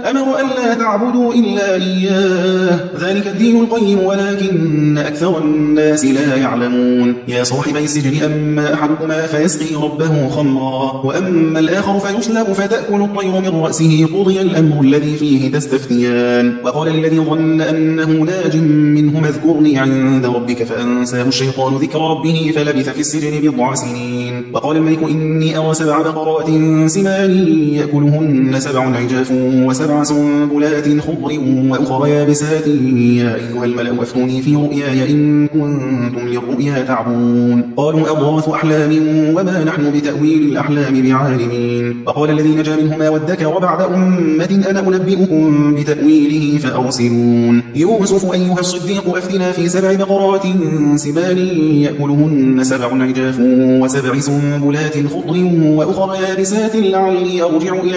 أمر أن لا تعبدوا إلا إياه. ذلك الدين القيم ولكن أكثر الناس لا يعلمون. يا صاحبي السجن أما أحدكما فيسقي ربه خمرا وأما الآخر فيسلب فتأكل الطير من رأسه. قضي الأمر الذي فيه تستفتيان. وقال الذي ظن أنه ناج منه اذكرني عند ربك فأنساه الشيطان ذكر ربه فلبث في السجن بضع سنين. وقال الملك إني أرى سبع بقرات سمان يأكلهن سبع عجاف وسبع سنبلات خضر وأخرى يابسات. يا أيها الملأ أفتوني في رؤياي إن كنتم للرؤيا تعبون قالوا أضغاث أحلام وما نحن بتأويل الأحلام بعالمين. وقال الذي نجا منهما وادكر بعد أمة أنا أنبئكم بتأويله فأرسلون. يوسف أيها الصديق أفتنا في سبع بقرات سمان يأكلهن سبع عجاف وسبع سنبلات خضر وأخرى يابسات لعلي أرجع إلى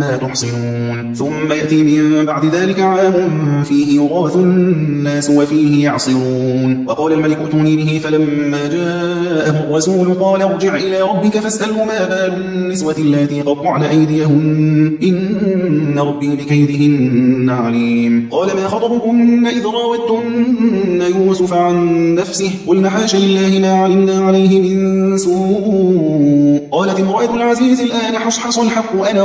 تحصنون ثم يأتي من بعد ذلك عام فيه يغاث الناس وفيه يعصرون. وقال الملك اتوني به فلما جاءه الرسول قال ارجع إلى ربك فاسأله ما بال النسوة التي قطعن أيديهن. إن ربي بكيدهن عليم. قال ما خطبكن إذ راودتن يوسف عن نفسه؟ قلنا حاش لله ما علمنا عليه من سوء. قالت امرأة العزيز الآن حصحص الحق أنا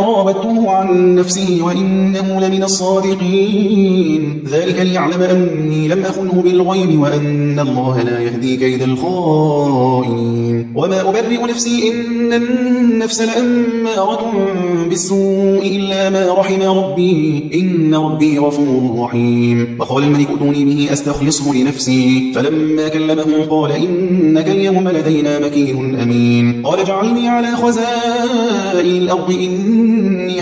راودته عن نفسه وإنه لمن الصادقين. ذلك ليعلم أني لم أخنه بالغيب وأن الله لا يهدي كيد الخائن وما أبرئ نفسي إن النفس لأمارة بالسوء إلا ما رحم ربي. إن ربي غفور رحيم. وقال الملك اتوني به أستخلصه لنفسي. فلما كلمه قال إنك اليوم لدينا مكين أمين. قال اجعلني على خزائن الأرض. إني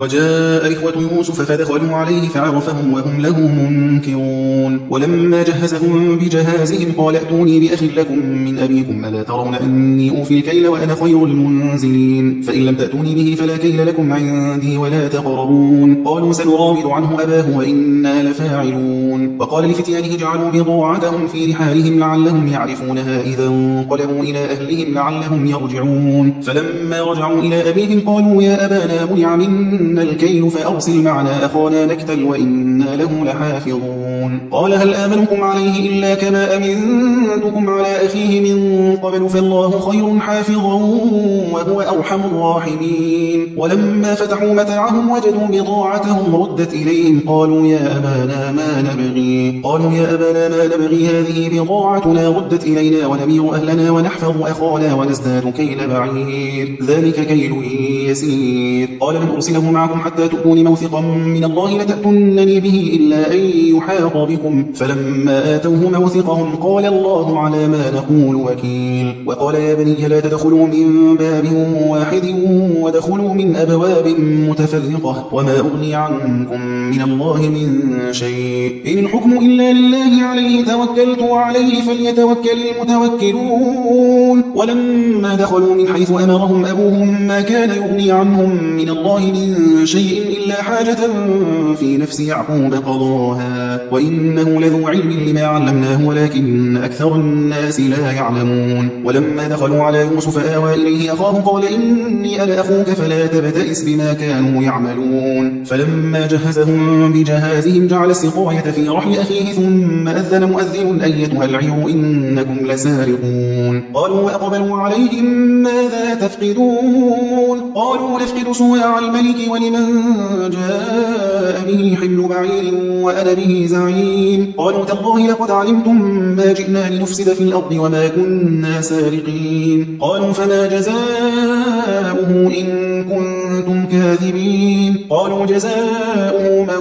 وجاء إخوة يوسف فدخلوا عليه فعرفهم وهم له منكرون. ولما جهزهم بجهازهم قال ائتوني بأخ لكم من أبيكم ألا ترون أني أوفي الكيل وأنا خير المنزلين؟ فإن لم تأتوني به فلا كيل لكم عندي ولا تقربون. قالوا سنراود عنه أباه وإنا لفاعلون. وقال لفتيانه اجعلوا بضاعتهم في رحالهم لعلهم يعرفونها إذا انقلبوا إلى أهلهم لعلهم يرجعون. فلما رجعوا إلى أبيهم قالوا يا أبانا منع منا الكيل فأرسل معنا أخانا نكتل وإنا له لحافظون. قال هل آمنكم عليه إلا كما أمنتكم على أخيه من قبل فالله خير حافظا وهو أرحم الراحمين. ولما فتحوا متاعهم وجدوا بضاعتهم ردت إليهم قالوا يا أبانا ما نبغي. قالوا يا أبانا ما نبغي هذه بضاعتنا ردت إلينا ونبيع أهلنا ونحفظ أخانا ونزداد كيل بعير. ذلك كيل يسير. قال من أرسله معكم حتى تؤتون موثقا من الله لتأتونني به إلا أن يحاط بكم. فلما آتوه موثقهم قال الله على ما نقول وكيل. وقال يا بني لا تدخلوا من باب واحد ودخلوا من أبواب متفرقة. وما أغني عنكم من الله من شيء. إن الحكم إلا لله عليه توكلت وعليه فليتوكل المتوكلون. ولما دخلوا من حيث أمرهم أبوهم ما كان يغني عنهم من الله من شيء إلا حاجة في نفس يعقوب قضاها وإنه لذو علم لما علمناه ولكن أكثر الناس لا يعلمون. ولما دخلوا على يوسف آوى إليه أخاه قال إني أنا أخوك فلا تبتئس بما كانوا يعملون. فلما جهزهم بجهازهم جعل السقاية في رحل أخيه ثم أذن مؤذن أيتها العير إنكم لسارقون. قالوا وأقبلوا عليهم ماذا تفقدون؟ قالوا نفقد صواع الملك ولمن جاء به حمل بعير وأنا به زعيم. قالوا تالله لقد علمتم ما جئنا لنفسد في الأرض وما كنا سارقين. قالوا فما جزاؤه إن كنتم كاذبين. قالوا جزاؤه من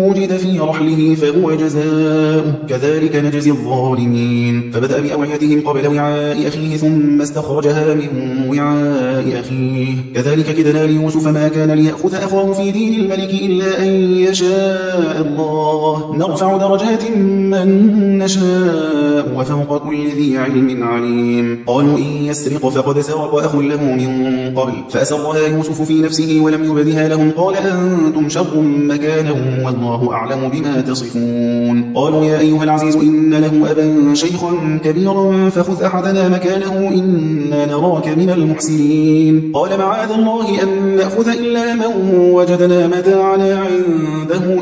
وجد في رحله فهو جزاؤه. كذلك نجزي الظالمين. فبدأ بأوعيتهم قبل وعاء أخيه ثم استخرجها من وعاء أخيه. كذلك كدنا ليوسف ما كان ليأخذ أخاه في دين الملك إلا أن يشاء الله. نرفع درجات من نشاء وفوق كل ذي علم عليم. قالوا إن يسرق فقد سرق أخ له من قبل. فأسرها يوسف في نفسه ولم يبدها لهم. قال أنتم شر مكانا والله أعلم بما تصفون. قالوا يا أيها العزيز إن له أبا شيخا كبيرا فخذ أحدنا مكانه إنا نراك من المحسنين. قال معاذ الله أن نأخذ إلا من وجدنا متاعنا عنده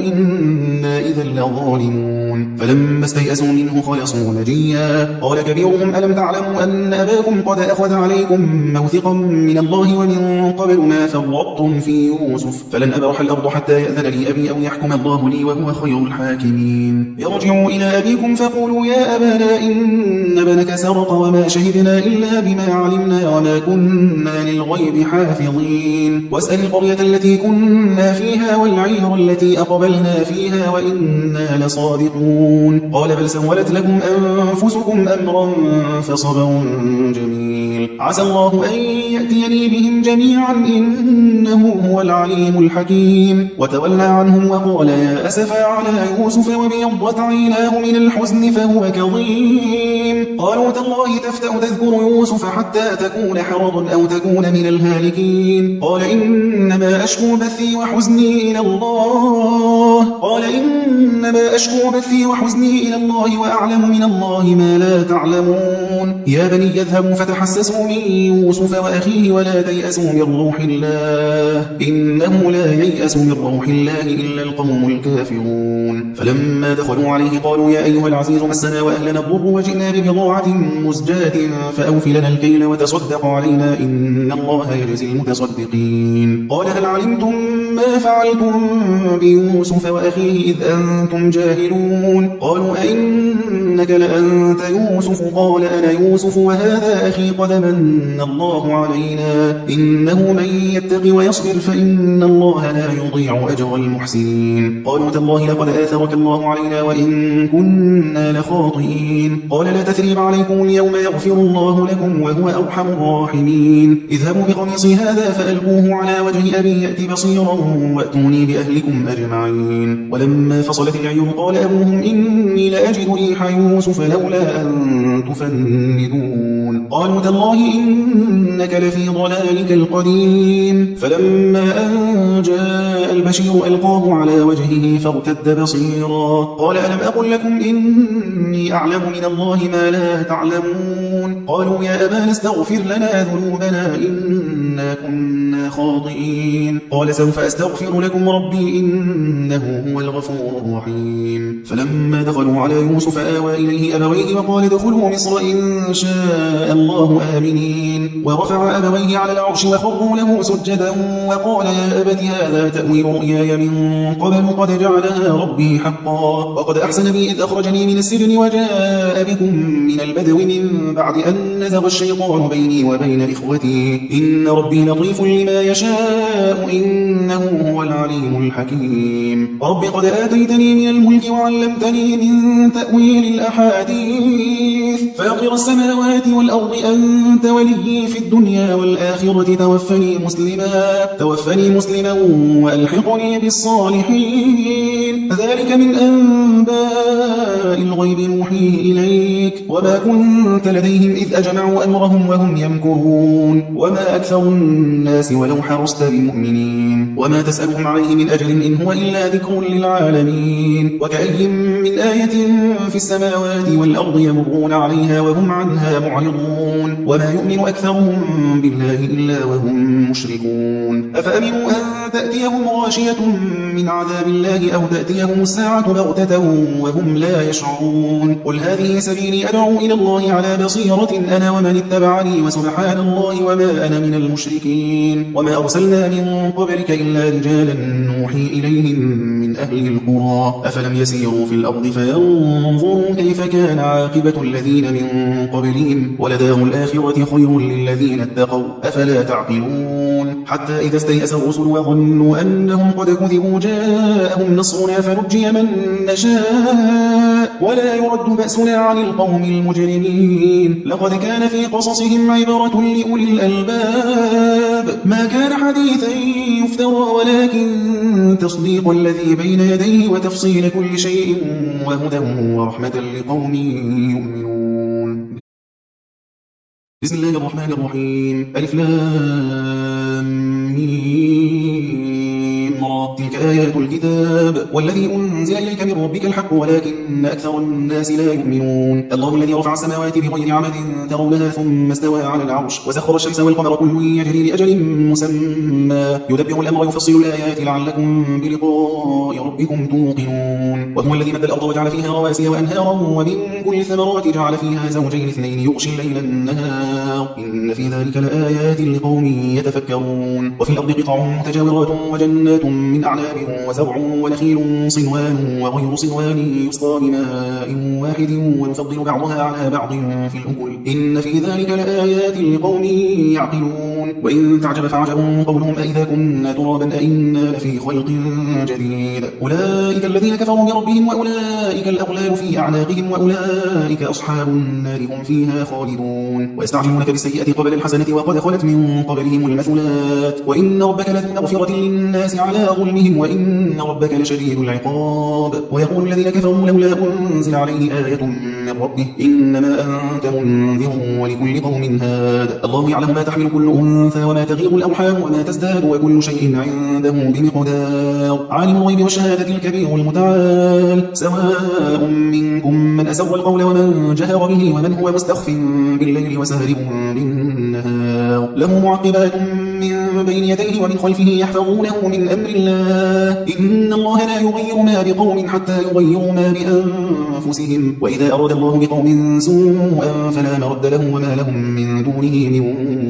إنا إذا لظالمون فلما استيأسوا منه خلصوا نجيا قال كبيرهم ألم تعلموا أن أباكم قد أخذ عليكم موثقا من الله ومن قبل ما فرطتم في يوسف فلن أبرح الأرض حتى يأذن لي أبي أو يحكم الله لي وهو خير الحاكمين ارجعوا إلى أبيكم فقولوا يا أبانا إن ابنك سرق وما شهدنا إلا بما علمنا وما كنا للغيب حافظين واسأل القرية التي كنا فيها والعير التي أقبلنا فيها وإنا لصادقون. قال بل سولت لكم أنفسكم أمرا فصبر جميل. عسى الله أن يأتيني بهم جميعا إنه هو العليم الحكيم. وتولى عنهم وقال يا أسفا على يوسف وبيضت عيناه من الحزن فهو كظيم. قالوا تالله تفتأ تذكر يوسف حتى تكون حرضا أو تكون من الهالكين. قال إنما أشكو بثي وحزني إلى الله. قال إنما أشكو بثي وحزني إلى الله وأعلم من الله ما لا تعلمون. يا بني يذهبوا فتحسسوا من يوسف وأخيه ولا تيأسوا من روح الله. إنه لا ييأس من روح الله إلا القوم الكافرون. فلما دخلوا عليه قالوا يا أيها العزيز مسنا وأهلنا الضر وجئنا ببضاعة مزجاة فأوف لنا الكيل وتصدق علينا إن الله يجزي المتصدقين. قال هل علمتم ما فعلتم بيوسف وأخيه إذ أنتم جاهلون قالوا أئنك لأنت يوسف. قال أنا يوسف وهذا أخي قد من الله علينا. إنه من يتق ويصبر فإن الله لا يضيع أجر المحسنين. قالوا تالله لقد آثرك الله علينا وإن كنا لخاطئين. قال لا تثريب عليكم اليوم يغفر الله لكم وهو أرحم الراحمين. اذهبوا بقميصي هذا فألقوه على وجه أبي يأتي بصيرا وأتوني بأهلكم أجمعين. ولما فصلت العير قال أبوهم إني لأجد ريح يوسف لولا أن تفندون. قالوا تالله إنك لفي ضلالك القديم. فلما أن جاء البشير ألقاه على وجهه فارتد بصيرا. قال ألم أقل لكم إني أعلم من الله ما لا تعلمون. قالوا يا أبانا استغفر لنا ذنوبنا إنا كنا خاطئين. قال سوف أستغفر لكم ربي إنه هو الغفور الرحيم. فلما دخلوا على يوسف آوى إليه أبويه وقال ادخلوا مصر إن شاء الله آمنين. ورفع أبويه على العرش وخروا له سجدا وقال يا أبت هذا تأويل رؤياي من قبل قد جعلها ربي حقا. وقد أحسن بي إذ أخرجني من السجن وجاء بكم من البدو من بعد أن نزغ الشيطان بيني وبين إخوتي. إن ربي لطيف لما يشاء إنه هو العليم الحكيم. رب قد آتيتني من الملك وعلمتني من تأويل الأحاديث. فاطر السماوات والأرض أنت ولي في الدنيا والآخرة توفني مسلما توفني مسلما وألحقني بالصالحين. ذلك من أنباء الغيب نوحيه إليك. وما كنت لديهم إذ أجمعوا أمرهم وهم يمكرون. وما أكثر الناس ولو حرصت بمؤمنين. وما تسألهم عليه من أجر إن هو إلا ذكر للعالمين. وكأي من آية في السماوات والأرض يمرون عليها وهم عنها معرضون. وما يؤمن أكثرهم بالله إلا وهم مشركون. أفأمنوا أن تأتيهم غاشية من عذاب الله أو تأتيهم الساعة بغتة وهم لا يشعرون. قل هذه سبيلي أدعو إلى الله على بصيرة أنا ومن اتبعني وسبحان الله وما أنا من المشركين. وما أرسلنا من قبلك إلا رجالا نوحي إليهم من أهل القرى. أفلم يسيروا في الأرض فينظروا كيف كان عاقبة الذين من قبلهم ولدار الآخرة خير للذين اتقوا أفلا تعقلون؟ حتى إذا استيأس الرسل وظنوا أنهم قد كذبوا جاءهم نصرنا فنجي من نشاء ولا يرد بأسنا عن القوم المجرمين لقد كان في قصصهم عبرة لأولي الألباب ما كان حديثا يفترى ولكن تصديق الذي بين يديه وتفصيل كل شيء وهدى ورحمة لقوم يؤمنون. بسم الله الرحمن الرحيم. ألف لام تلك آيات الكتاب والذي أنزل إليك من ربك الحق ولكن أكثر الناس لا يؤمنون. الله الذي رفع السماوات بغير عمد ترونها ثم استوى على العرش وسخر الشمس والقمر كل يجري لأجل مسمى. يدبر الأمر يفصل الآيات لعلكم بلقاء ربكم توقنون. وهو الذي مد الأرض وجعل فيها رواسي وأنهارا ومن كل الثمرات جعل فيها زوجين اثنين يغشي الليل النهار. إن في ذلك لآيات لقوم يتفكرون. وفي الأرض قطع متجاورات وجنات من أعناب وزرع ونخيل صنوان وغير صنوان يسقى بماء واحد ونفضل بعضها على بعض في الأكل. إن في ذلك لآيات لقوم يعقلون. وإن تعجب فعجب قولهم أئذا كنا ترابا أئنا لفي خلق جديد. أولئك الذين كفروا بربهم وأولئك الأغلال في أعناقهم وأولئك أصحاب النار هم فيها خالدون. ويستعجلونك بالسيئة قبل الحسنة وقد خلت من قبلهم المثلات. وإن ربك لذو مغفرة للناس على ظلمهم وإن ربك لشديد العقاب. ويقول الذين كفروا لولا أنزل عليه آية من ربه إنما أنت منذر ولكل قوم هاد. الله يعلم ما تحمل كل أنثى وما تغير الأرحام وما تزداد وكل شيء عنده بمقدار. عالم الغيب والشهادة الكبير المتعال. سواء منكم من أسر القول ومن جهر به ومن هو مستخف بالليل وسارب بالنهار. له معقبات من بين يديه ومن خلفه يحفظونه من أمر الله إن الله لا يغير ما بقوم حتى يغيروا ما بأنفسهم. وإذا أراد الله بقوم سوءا فلا مرد له وما لهم من دونه من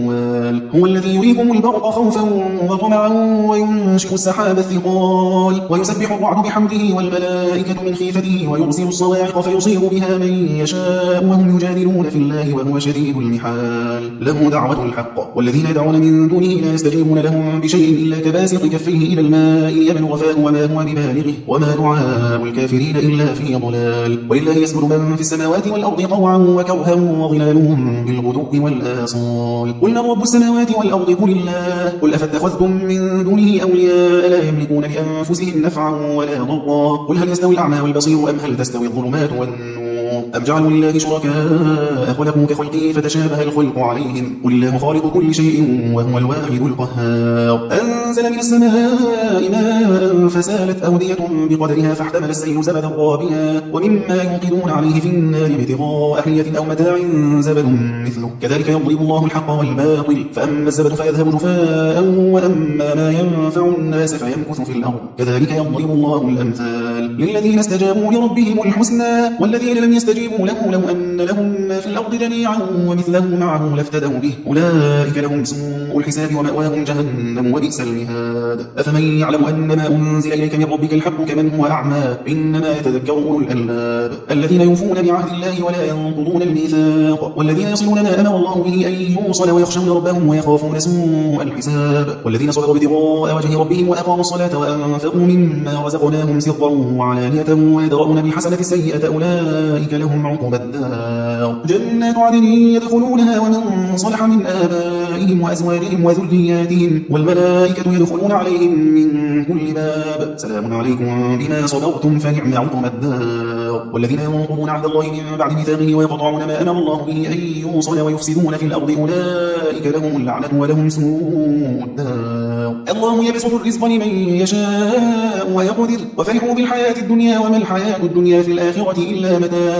وال. هو الذي يريكم البرق خوفا وطمعا وينشئ السحاب الثقال. ويسبح الرعد بحمده والملائكة من خيفته ويرسل الصواعق فيصيب بها من يشاء. وهم يجادلون في الله وهو شديد المحال. له دعوة الحق. والذين يدعون من دونه لا يستجيبون لهم بشيء إلا كباسط كفيه إلى الماء. يبلغ فاه وما هو ببالغه وما دعاء الكافرين إلا في ضلال. ولله يسجد من في السماوات والأرض طوعا وكرها وظلالهم بالغدو والآصال. قل رب السماوات والأرض قل الله. قل أفاتخذتم من دونه أولياء لا يملكون لأنفسهم نفعا ولا ضرا. قل هل يستوي الأعمى والبصير أم هل تستوي الظلمات والنور أم جعلوا لله شركاء خلقوا كخلقه فتشابه الخلق عليهم قل الله خالق كل شيء وهو الواحد القهار أنزل من السماء ماء فسالت أودية بقدرها فاحتمل السيل زبدا رابيا ومما يوقدون عليه في النار ابتغاء حية أو متاع زبد مثله كذلك يضرب الله الحق والباطل فأما الزبد فيذهب جفاء وأما ما ينفع الناس فيمكث في الأرض كذلك يضرب الله الأمثال للذين استجابوا لربهم الحسنى والذين لم يستجيبوا له لو أن لهم ما في الأرض جميعا ومثله معه لافتدوا به. أولئك لهم سوء الحساب ومأواهم جهنم وبئس المهاد. أفمن يعلم أن ما أنزل إليك من ربك الحق كمن هو أعمى؟ إنما يتذكر أولو الألباب. الذين يوفون بعهد الله ولا ينقضون الميثاق. والذين يصلون ما أمر الله به أن يوصل ويخشون ربهم ويخافون سوء الحساب. والذين صبروا ابتغاء وجه ربهم وأقاموا الصلاة وأنفقوا مما رزقناهم سرا وعلانية ويدرؤون بالحسنة السيئة أولئك لهم عقبى الدار. جنات عدن يدخلونها ومن صلح من آبائهم وأزواجهم وذرياتهم والملائكة يدخلون عليهم من كل باب. سلام عليكم بما صبرتم فنعم عقبى الدار. والذين ينقضون عهد الله من بعد ميثاقه ويقطعون ما أمر الله به أن يوصل ويفسدون في الأرض أولئك لهم اللعنة ولهم سوء الدار. الله يبسط الرزق لمن يشاء ويقدر. وفرحوا بالحياة الدنيا وما الحياة الدنيا في الآخرة إلا متاع.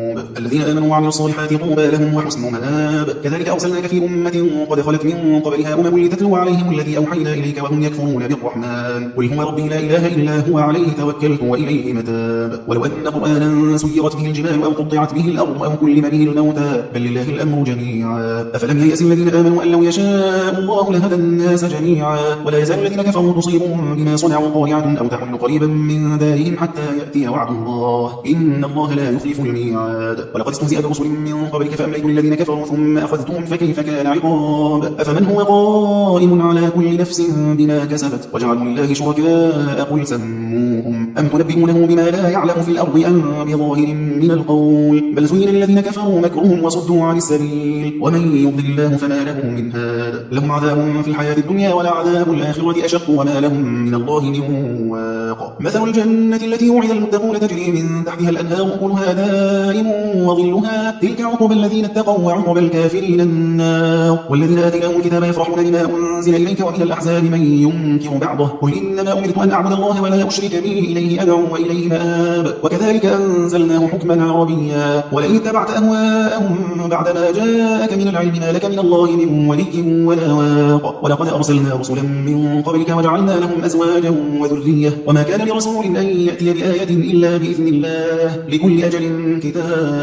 الذين آمنوا وعملوا الصالحات طوبى لهم وحسن مآب. كذلك أرسلناك في أمة قد خلت من قبلها أمم لتتلو عليهم الذي أوحينا إليك وهم يكفرون بالرحمن. قل هو ربي لا إله إلا هو عليه توكلت وإليه متاب. ولو أن قرآنا سيرت به الجبال أو قطعت به الأرض أو كلم به الموتى بل لله الأمر جميعا. أفلم ييأس الذين آمنوا أن لو يشاء الله لهدى الناس جميعا؟ ولا يزال الذين كفروا تصيبهم بما صنعوا قارعة أو تحل قريبا من دارهم حتى يأتي وعد الله. إن الله لا يخلف الميعاد. ولقد استهزئ برسل من قبلك فأمليت للذين كفروا ثم أخذتهم فكيف كان عقاب؟ أفمن هو قائم على كل نفس بما كسبت؟ وجعلوا لله شركاء قل سموهم. أم تنبئونه بما لا يعلم في الأرض أم بظاهر من القول؟ بل زين الذين كفروا مكرهم وصدوا عن السبيل. ومن يضل الله فما له من هاد. لهم عذاب في الحياة الدنيا ولا عذاب الآخرة أشق وما لهم من الله من واق. مثل الجنة التي وعد المتقون تجري من تحتها الأنهار كلها دائم وظلها تلك عقب الذين اتقوا وعقب الكافرين النار والذين آتيناهم الكتاب يفرحون بما أنزل إليك ومن الأحزاب من ينكر بعضه قل إنما أمرت أن أعبد الله ولا أشرك به إليه أدعو وإليه مآب وكذلك أنزلناه حكما عربيا ولئن اتبعت أهواءهم بعدما جاءك من العلم ما لك من الله من ولي ولا واق ولقد أرسلنا رسلا من قبلك وجعلنا لهم أزواجا وذرية وما كان لرسول أن يأتي بآية إلا بإذن الله لكل أجل كتاب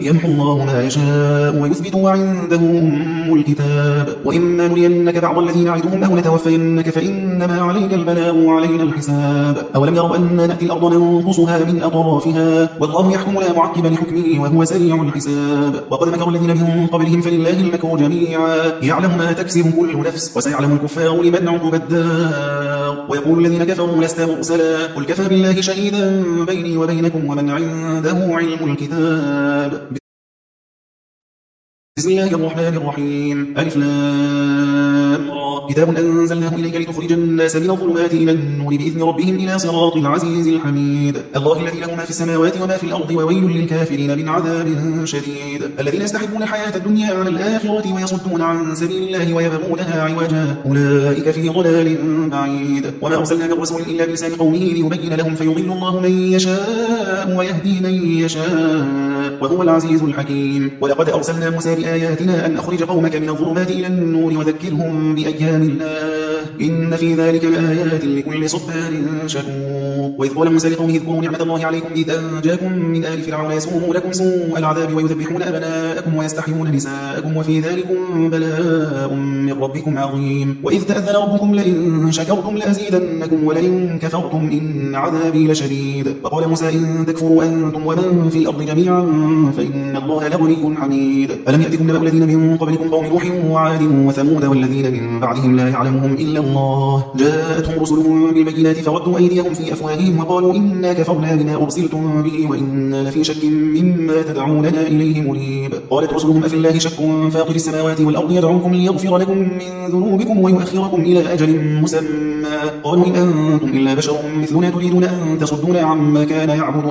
يمحو الله ما يشاء ويثبت وعنده أم الكتاب. وإما نرينك بعض الذين نعدهم أو نتوفينك فإنما عليك البلاغ وعلينا الحساب. أولم يروا أن نأتي الأرض ننقصها من أطرافها؟ والله يحكم لا معقب لحكمه وهو سريع الحساب. وقد مكر الذين من قبلهم فلله المكر جميعا. يعلم ما تكسب كل نفس وسيعلم الكفار لمن عقب الدار. ويقول الذين كفروا لست مرسلا قل كفى بالله شهيدا بيني وبينكم ومن عنده علم الكتاب. الكتاب بسم الله الرحمن الرحيم. ألف لام. كتاب أنزلناه إليك لتخرج الناس من الظلمات إلى النور بإذن ربهم إلى صراط العزيز الحميد. الله الذي له ما في السماوات وما في الأرض وويل للكافرين من عذاب شديد. الذين يستحبون الحياة الدنيا على الآخرة ويصدون عن سبيل الله ويبغونها عوجا. أولئك في ضلال بعيد. وما أرسلنا من رسول إلا بلسان قومه ليبين لهم فيضل الله من يشاء ويهدي من يشاء. وهو العزيز الحكيم. ولقد أرسلنا موسى بآياتنا أن أخرج قومك من الظلمات إلى النور وذكرهم بأيام الله. إن في ذلك لآيات لكل صبار شكور. وإذ قال موسى لقومه اذكروا نعمة الله عليكم إذ أنجاكم من آل فرعون يسومون لكم سوء العذاب ويذبحون أبناءكم ويستحيون نساءكم وفي ذلكم بلاء من ربكم عظيم. وإذ تأذن ربكم لئن شكرتم لأزيدنكم ولئن كفرتم إن عذابي لشديد. وقال موسى إن تكفروا أنتم ومن في الأرض جميعا فإن الله لغني حميد ألم يأتكم نبأ الذين من قبلكم قوم نوح وعاد وثمود والذين من بعدهم لا يعلمهم إلا الله. جاءتهم رسلهم بالبينات فردوا أيديهم في أفواههم وقالوا إنا كفرنا بما أرسلتم به وإنا لفي شك مما تدعوننا إليه مريب. قالت رسلهم أفي الله شك فاطر السماوات والأرض يدعوكم ليغفر لكم من ذنوبكم ويؤخركم إلى أجل مسمى. قالوا إن أنتم إلا بشر مثلنا تريدون أن تصدونا عما كان يعبد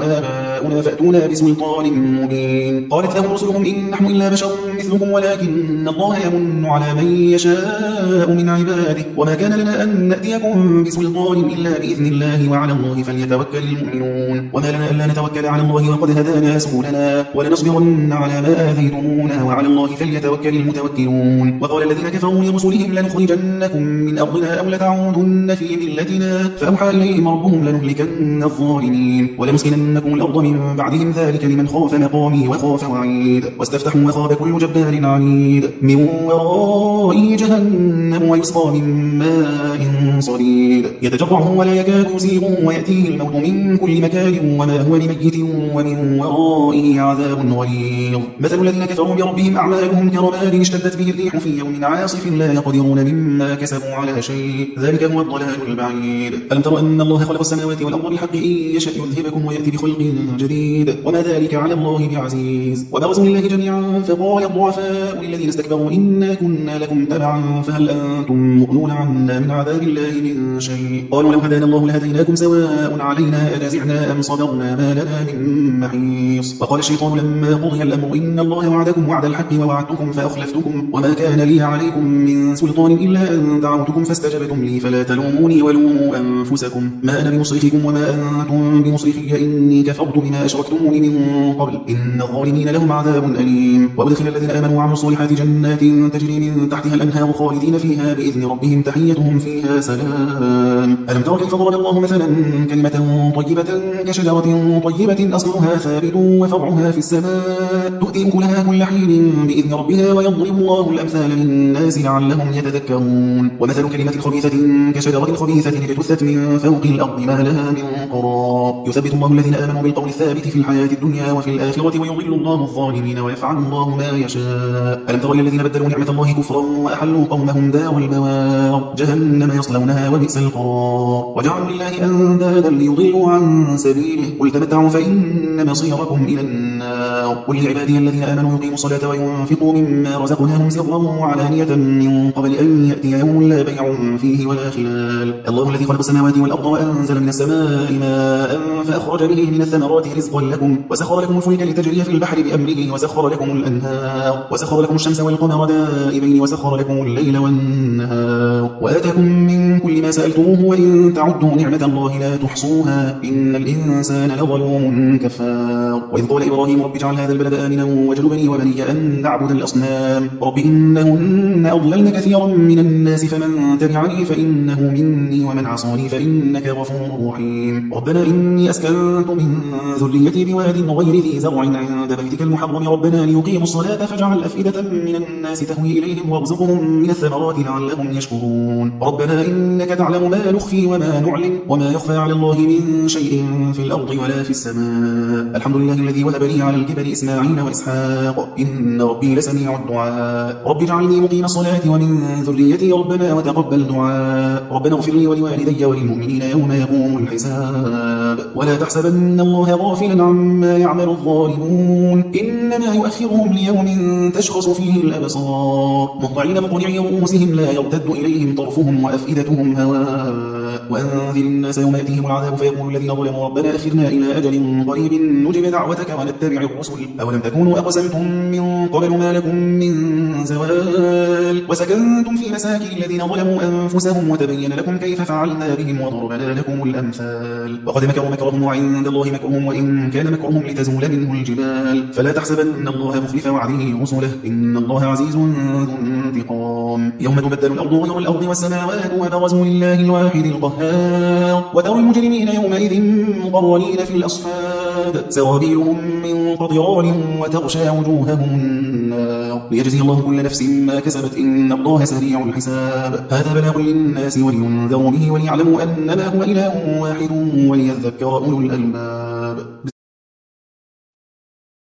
آباؤنا فأتونا بسلطان مبين. قالت لهم رسلهم إن نحن إلا بشر مثلكم ولكن الله يمن على من يشاء من عباده. وما كان لنا أن نأتيكم بسلطان إلا بإذن الله وعلى الله فليتوكل المؤمنون. وما لنا ألا نتوكل على الله وقد هدانا سبلنا ولنصبرن على ما آذيتمونا وعلى الله فليتوكل المتوكلون. وقال الذين كفروا لرسلهم لنخرجنكم من أرضنا أو لتعودن في ملتنا. فأوحى إليهم ربهم لنهلكن الظالمين ولنسكننكم الأرض من بعدهم ذلك لمن خاف مقامي وخاف وعيد. واستفتحوا وخاب كل جبار عنيد. من ورائه جهنم ويسقى من ماء صديد. يتجرعه ولا يكاد يسيغه ويأتيه الموت من كل مكان وما هو بميت ومن ورائه عذاب غليظ. مثل الذين كفروا بربهم أعمالهم كرماد اشتدت به الريح في يوم عاصف لا يقدرون مما كسبوا على شيء. ذلك هو الضلال البعيد. ألم تر أن الله خلق السماوات والأرض بالحق إن يشأ يذهبكم ويأتي بخلق جديد. وما ذلك على الله بعزيز. وبرزوا لله جميعا فقال الضعفاء للذين استكبروا إنا كنا لكم تبعا فهل أنتم مؤمنون عنا من عذاب الله من شيء؟ قالوا لو هدانا الله لهديناكم سواء علينا أنزعنا أم صبرنا ما لنا من محيص. وقال الشيطان لما قضي الأمر إن الله وعدكم وعد الحق ووعدتكم فأخلفتكم وما كان لي عليكم من سلطان إلا أن دعوتكم فاستجبتم لي فلا تلوموني ولوموا أنفسكم. ما أنا بمصرخكم وما أنتم بمصرخي إني كفرت بما أشركتموني من قبل إن الظالمين لهم عذاب أليم وأدخل الذين آمنوا وعملوا الصالحات جنات تجري من تحتها الأنهار خالدين فيها بإذن ربهم تحيتهم فيها سلام ألم تر كيف ضرب الله مثلا كلمة طيبة كشجرة طيبة أصلها ثابت وفرعها في السماء تؤتي أكلها كل حين بإذن ربها ويضرب الله الأمثال للناس لعلهم يتذكرون ومثل كلمة خبيثة كشجرة خبيثة اجتثت من فوق الأرض ما لها من قرار يثبت الله الذين آمنوا بالقول الثابت في الحياة الدنيا وفي الآخرة ويضل الله الظالمين ويفعل الله ما يشاء. ألم تر الذين بدلوا نعمة الله كفرا وأحلوا قومهم دار البوار. جهنم يصلونها وبئس القرار. وجعلوا لله أندادا ليضلوا عن سبيله. قل تمتعوا فإن مصيركم إلى النار. قل لعبادي الذين آمنوا يقيموا الصلاة وينفقوا مما رزقناهم سرا وعلانية من قبل أن يأتي يوم لا بيع فيه ولا خلال. الله الذي خلق السماوات والأرض وأنزل من السماء ماء فأخرج به من الثمرات رزقا لكم وسخر لكم الفلك لتجري في البحر بأمره وسخر لكم الأنهار وسخر لكم الشمس والقمر دائبين وسخر لكم الليل والنهار. وآتاكم من كل ما سألتموه وإن تعدوا نعمة الله لا تحصوها إن الإنسان لظلوم كفار. وإذ قال إبراهيم رب اجعل هذا البلد آمنا واجنبني وبني أن نعبد الأصنام. رب إنهن أضللن كثيرا من الناس فمن تبعني فإنه مني ومن عصاني فإنك غفور رحيم. ربنا إني أسكنت من ذريتي بواد غير ذي زرع عند بيتك المحرم. ربنا ليقيموا الصلاة فاجعل أفئدة من الناس تهوي إليهم وارزقهم من الثمرات لعلهم يشكرون. ربنا إنك تعلم ما نخفي وما نعلن وما يخفى على الله من شيء في الأرض ولا في السماء. الحمد لله الذي وهب لي على الكبر إسماعيل وإسحاق. إن ربي لسميع الدعاء. رب اجعلني مقيم الصلاة ومن ذريتي ربنا وتقبل دعاء. ربنا اغفر لي ولوالدي وللمؤمنين يوم يقوم الحساب. ولا تحسبن الله غافلا عما يعمل الظالمون. إنما يؤخرهم ليوم تشخص فيه الأبصار. مهطعين مقنعي رؤوسهم لا يرتد إليهم طرفهم وأفئدتهم هواء. وأنذر الناس يوم يأتيهم العذاب فيقول الذين ظلموا ربنا أخرنا إلى أجل قريب نجب دعوتك ونتبع الرسل. أولم تكونوا أقسمتم من قبل ما لكم من زوال؟ وسكنتم في مساكن الذين ظلموا أنفسهم وتبين لكم كيف فعلنا بهم وضربنا لكم الأمثال. وقد مكروا مكرهم وعند الله مكرهم وإن كان مكرهم لتزول منه الجبال. فلا تحسبن الله مخلف وعده رسله. إن الله عزيز ذو انتقام. يوم تبدل الأرض غير الأرض والسماوات وبرزوا لله الواحد القهار. وترى المجرمين يومئذ مقرنين في الأصفاد. سرابيلهم من قطران وتغشى وجوههم النار. ليجزي الله كل نفس ما كسبت إن الله سريع الحساب. هذا بلاغ للناس ولينذروا به وليعلموا أنما هو إله واحد وليذكر أولو الألباب.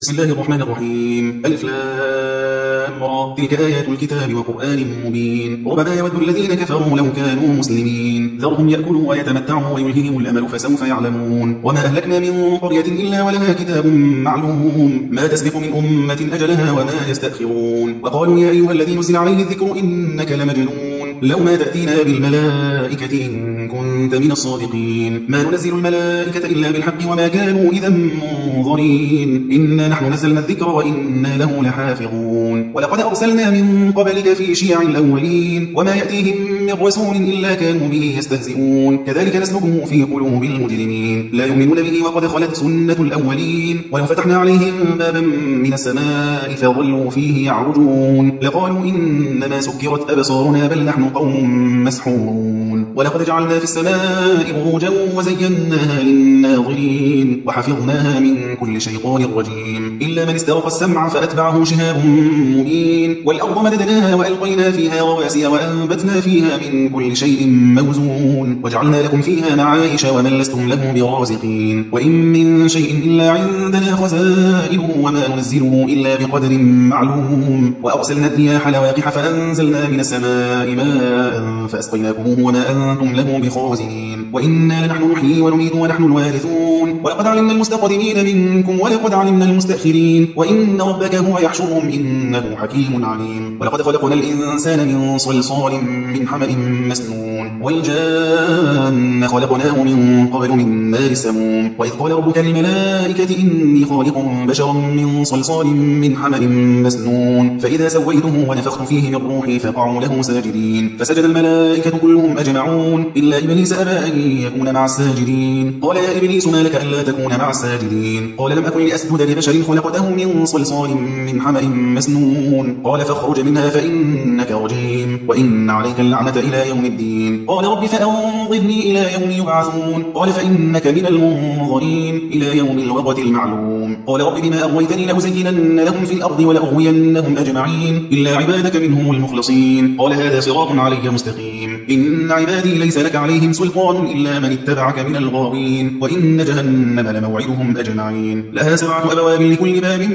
بسم الله الرحمن الرحيم. ألف لام را. تلك آيات الكتاب وقرآن مبين. ربما يود الذين كفروا لو كانوا مسلمين. ذرهم يأكلوا ويتمتعوا ويلههم الأمل فسوف يعلمون. وما أهلكنا من قرية إلا ولها كتاب معلوم. ما تسبق من أمة أجلها وما يستأخرون. وقالوا يا أيها الذي نزل عليه الذكر إنك لمجنون. لو ما تأتينا بالملائكة إن كنت من الصادقين. ما ننزل الملائكة إلا بالحق وما كانوا إذا منظرين. إنا نحن نزلنا الذكر وإنا له لحافظون. ولقد أرسلنا من قبلك في شيع الأولين. وما يأتيهم من رسول إلا كانوا به يستهزئون. كذلك نسلكه في قلوب المجرمين. لا يؤمنون به وقد خلت سنة الأولين. ولو فتحنا عليهم بابا من السماء فظلوا فيه يعرجون. لقالوا إنما سكرت أبصارنا بل نحن قوم مسحورون. ولقد جعلنا في السماء بروجا وزيناها للناظرين وحفظناها من كل شيطان رجيم. إلا من استرق السمع فأتبعه شهاب مبين. والأرض مددناها وألقينا فيها رواسي وأنبتنا فيها من كل شيء موزون. وجعلنا لكم فيها معايش ومن لستم له برازقين. وإن من شيء إلا عندنا خزائنه وما ننزله إلا بقدر معلوم. وأرسلنا الرياح لواقح فأنزلنا من السماء ماء فأسقيناكموه وما أنتم له بخازنين وإنا لنحن نحيي ونميت ونحن الوارثون. ولقد علمنا المستقدمين منكم ولقد علمنا المستأخرين. وإن ربك هو يحشرهم إنه حكيم عليم. ولقد خلقنا الإنسان من صلصال من حمأ مسنون. والجان خلقناه من قبل من نار السموم وإذ قال ربك للملائكة إني خالق بشرا من صلصال من حمأ مسنون. فإذا سويته ونفخت فيه من روحي فقعوا له ساجدين. فسجد الملائكة كلهم أجمعون. إلا إبليس أبى أن يكون مع الساجدين. قال يا إبليس ما لك ألا تكون مع الساجدين؟ قال لم أكن لأسجد لبشر خلقته من صلصال من حمأ مسنون. قال فاخرج منها فإنك رجيم. وإن عليك اللعنة إلى يوم الدين. قال رب فأنظرني إلى يوم يبعثون. قال فإنك من المنظرين إلى يوم الوقت المعلوم. قال رب بما أغويتني لأزينن لهم في الأرض ولأغوينهم أجمعين. إلا عبادك منهم المخلصين. قال هذا صراط علي مستقيم. إن عبادي ليس لك عليهم سلطان إلا من اتبعك من الغاوين وإن جهنم لموعدهم أجمعين. لها سبعة أبواب لكل باب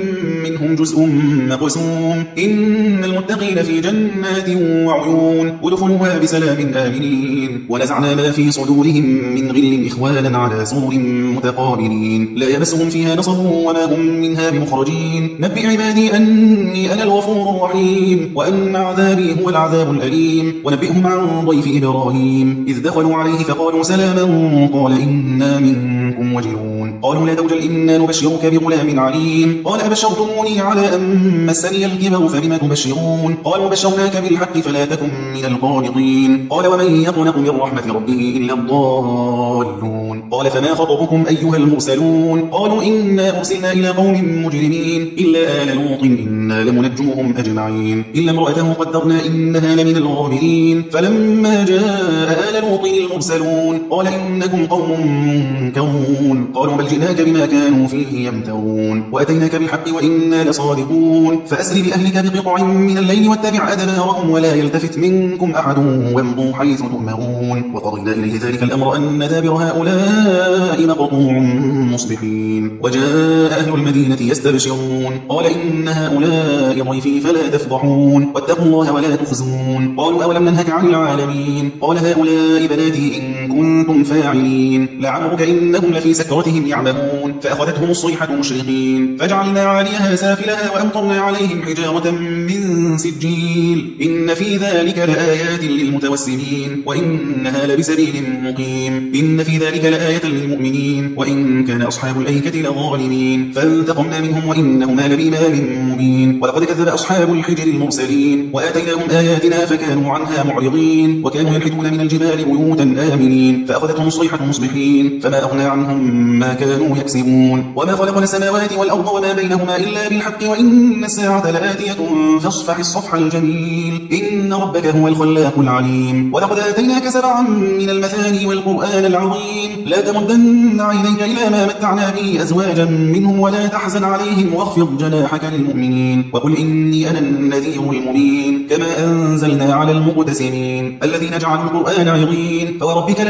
منهم جزء مقسوم. إن المتقين في جنات وعيون. ادخلوها بسلام آمنين. ونزعنا ما في صدورهم من غل إخوانا على سور متقابلين. لا يمسهم فيها نصب وما هم منها بمخرجين. نبئ عبادي أني أنا الغفور الرحيم. وأن عذابي هو العذاب الأليم. ونبئهم عن ضيف إبراهيم. إذ دخلوا عليه فقالوا سلاما قال إنا منكم وجلون. قالوا لا توجل إنا نبشرك بغلام عليم. قال أبشرتموني على أن مسني الكبر فبما تبشرون؟ قالوا بشرناك بالحق فلا تكن من القانطين. قال ومن يقنط من رحمة ربه إلا الضالون. قال فما خطبكم أيها المرسلون؟ قالوا إنا أرسلنا إلى قوم مجرمين. إلا آل لوط إنا لمنجوهم أجمعين. إلا امرأته قدرنا إنها لمن الغابرين. فلما جاء آل لوط المرسلون قال إنكم قوم منكرون. قالوا بل جئناك بما كانوا فيه يمترون. وأتيناك بالحق وإنا لصادقون. فأسر بأهلك بقطع من الليل واتبع أدبارهم ولا يلتفت منكم أحد وامضوا حيث تؤمرون. وقضينا إليه ذلك الأمر أن دابر هؤلاء مقطوع مصبحين. وجاء أهل المدينة يستبشرون. قال إن هؤلاء ضيفي فلا تفضحون. واتقوا الله ولا تخزون. قالوا أولم ننهك عن العالمين؟ قال هؤلاء بناتي إن كنتم فاعلين. لعمرك إنهم لفي سكرتهم يعمهون. فأخذتهم الصيحة مشرقين. فجعلنا عليها سافلها وأمطرنا عليهم حجارة من سجيل. إن في ذلك لآيات للمتوسمين. وإنها لبسبيل مقيم. إن في ذلك لآية للمؤمنين. وإن كان أصحاب الأيكة لظالمين. فانتقمنا منهم وإنهما لبإمام مبين. ولقد كذب أصحاب الحجر المرسلين. وآتيناهم آياتنا فكانوا عنها معرضين. وكانوا ينحتون من الجبال بيوتا آمنين. فأخذتهم الصيحة مصبحين. فما أغنى عنهم ما كانوا يكسبون. وما خلقنا السماوات والأرض وما بينهما إلا بالحق وإن الساعة لآتية فاصفح الصفح الجميل. إن ربك هو الخلاق العليم. ولقد آتيناك سبعا من المثاني والقرآن العظيم. لا تمدن عينيك إلى ما متعنا به أزواجا منهم ولا تحزن عليهم واخفض جناحك للمؤمنين. وقل إني أنا النذير المبين. كما أنزلنا على مقتسمين الذين جعلوا القرآن عظيم فوربك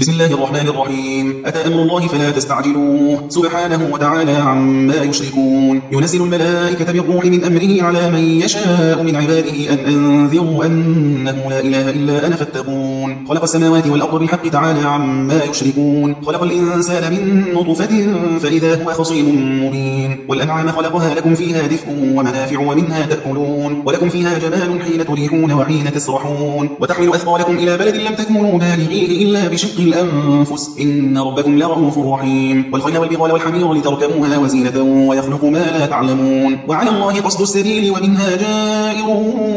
بسم الله الرحمن الرحيم. أتى أمر الله فلا تستعجلوه. سبحانه وتعالى عما يشركون. ينزل الملائكة بالروح من أمره على من يشاء من عباده أن أنذروا أنه لا إله إلا أنا فاتقون. خلق السماوات والأرض بالحق تعالى عما يشركون. خلق الإنسان من نطفة فإذا هو خصيم مبين. والأنعام خلقها لكم فيها دفء ومنافع ومنها تأكلون. ولكم فيها جمال حين تريحون وحين تسرحون. وتحمل أثقالكم إلى بلد لم تكونوا بالغيه إلا بشق الأنفس. إن ربكم لرؤوف رحيم. والخيل والبغال والحمير لتركبوها وزينة ويخلق ما لا تعلمون. وعلى الله قصد السبيل ومنها جائر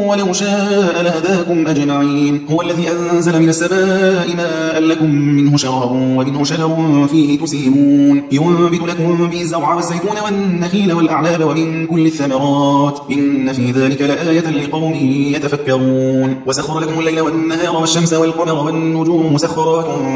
ولو شاء لهداكم أجمعين. هو الذي أنزل من السماء ماء لكم منه شراب ومنه شجر فيه تسيمون. ينبت لكم به الزرع والزيتون والنخيل والأعناب ومن كل الثمرات. إن في ذلك لآية لقوم يتفكرون. وسخر لكم الليل والنهار والشمس والقمر والنجوم مسخرات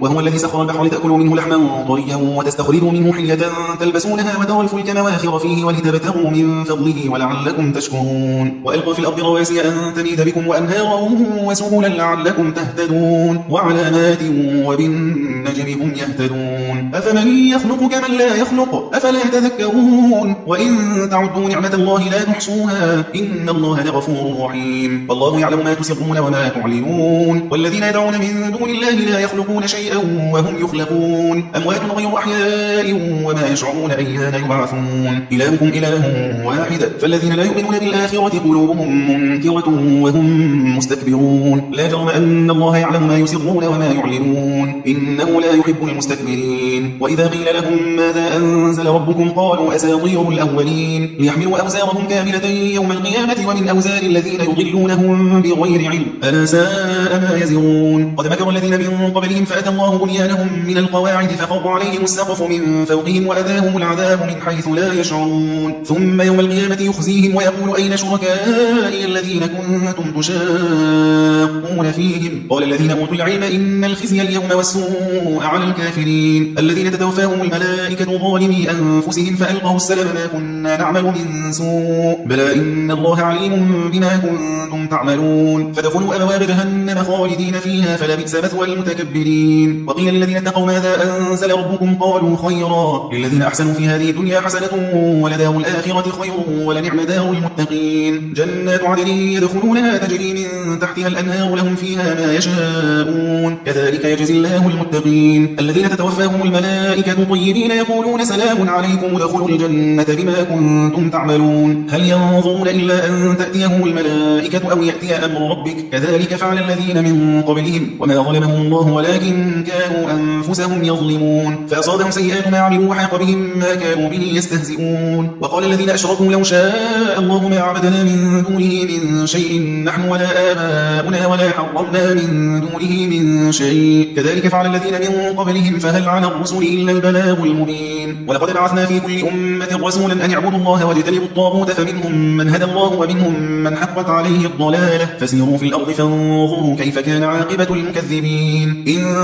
وهو الذي سخر البحر لتأكلوا منه لحما طريا وتستخرجوا منه حلية تلبسونها وترى الفلك مواخر فيه ولتبتغوا من فضله ولعلكم تشكرون. وألقى في الأرض رواسي أن تميد بكم وأنهارا وسبلا لعلكم تهتدون. وعلامات وبالنجم هم يهتدون. أفمن يخلق كمن لا يخلق؟ أفلا تذكرون؟ وإن تعدوا نعمة الله لا تحصوها. إن الله لغفور رحيم. والله يعلم ما تسرون وما تعلنون. والذين يدعون من دون الله لا يخلقون شيئا وهم يخلقون. أموات غير أحياء وما يشعرون أيان يبعثون. إلهكم إله واحد. فالذين لا يؤمنون بالآخرة قلوبهم منكرة وهم مستكبرون. لا جرم أن الله يعلم ما يسرون وما يعلنون. إنه لا يحب المستكبرين. وإذا قيل لهم ماذا أنزل ربكم قالوا أساطير الأولين. ليحملوا أوزارهم كاملة يوم القيامة ومن أوزار الذين يضلونهم بغير علم. ألا ساء ما يزرون. قد مكر الذين من قبلهم فأتى الله بنيانهم من القواعد فخر عليهم السقف من فوقهم وأذاهم العذاب من حيث لا يشعرون. ثم يوم القيامة يخزيهم ويقول أين شركائي الذين كنتم تشاقون فيهم؟ قال الذين أوتوا العلم إن الخزي اليوم والسوء على الكافرين. الذين تتوفاهم الملائكة ظالمي أنفسهم فألقوا السلام ما كنا نعمل من سوء. بلى إن الله عليم بما كنتم تعملون. فدخلوا أبواب جهنم خالدين فيها فلبئس مثوى المتكبرين. وقيل للذين اتقوا ماذا أنزل ربكم؟ قالوا خيرا. للذين أحسنوا في هذه الدنيا حسنة ولدار الآخرة خير ولنعم دار المتقين. جنات عدن يدخلونها تجري من تحتها الأنهار لهم فيها ما يشاءون. كذلك يجزي الله المتقين. الذين تتوفاهم الملائكة طيبين يقولون سلام عليكم ادخلوا الجنة بما كنتم تعملون. هل ينظرون إلا أن تأتيهم الملائكة أو يأتي أمر ربك؟ كذلك فعل الذين من قبلهم. وما ظلمهم الله ولكن كانوا أنفسهم يظلمون. فأصابهم سيئات ما عملوا وحاق بهم ما كانوا به يستهزئون. وقال الذين أشركوا لو شاء الله ما عبدنا من دونه من شيء نحن ولا آباؤنا ولا حرمنا من دونه من شيء. كذلك فعل الذين من قبلهم فهل على الرسل إلا البلاغ المبين. ولقد بعثنا في كل أمة رسولا أن يعبدوا الله واجتنبوا الطاغوت فمنهم من هدى الله ومنهم من حقت عليه الضلالة. فسيروا في الأرض فانظروا كيف كان عاقبة المكذبين. إن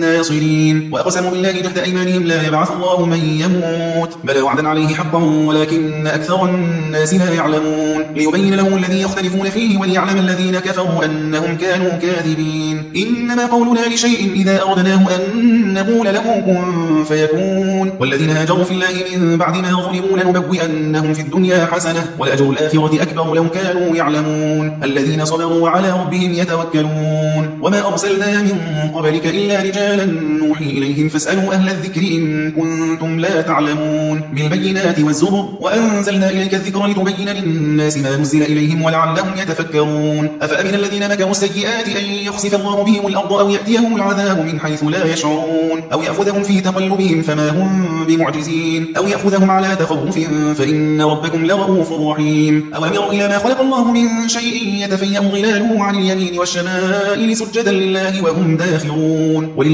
ناصرين وأقسموا بالله جهد أيمانهم لا يبعث الله من يموت. بل وعدا عليه حقا ولكن أكثر الناس لا يعلمون. ليبين لهم الذي يختلفون فيه وليعلم الذين كفروا أنهم كانوا كاذبين. إنما قولنا لشيء إذا أردناه أن نقول له كن فيكون. والذين هاجروا في الله من بعد ما ظلموا لنبوئنهم في الدنيا حسنة والأجر الآخرة أكبر لو كانوا يعلمون. الذين صبروا وعلى ربهم يتوكلون. وما أرسلنا من قبلك إلا رجال رجالا نوحي إليهم فاسألوا أهل الذكر إن كنتم لا تعلمون بالبينات والزبر وأنزلنا إليك الذكر لتبين للناس ما نزل إليهم ولعلهم يتفكرون. أفأمن الذين مكروا السيئات أن يخسف الله بهم الأرض أو يأتيهم العذاب من حيث لا يشعرون؟ أو يأخذهم في تقلبهم فما هم بمعجزين؟ أو يأخذهم على تخوف فإن ربكم لرؤوف رحيم. أولم يروا إلى ما خلق الله من شيء يتفيأ ظلاله عن اليمين والشمائل سجدا لله وهم داخرون. ولله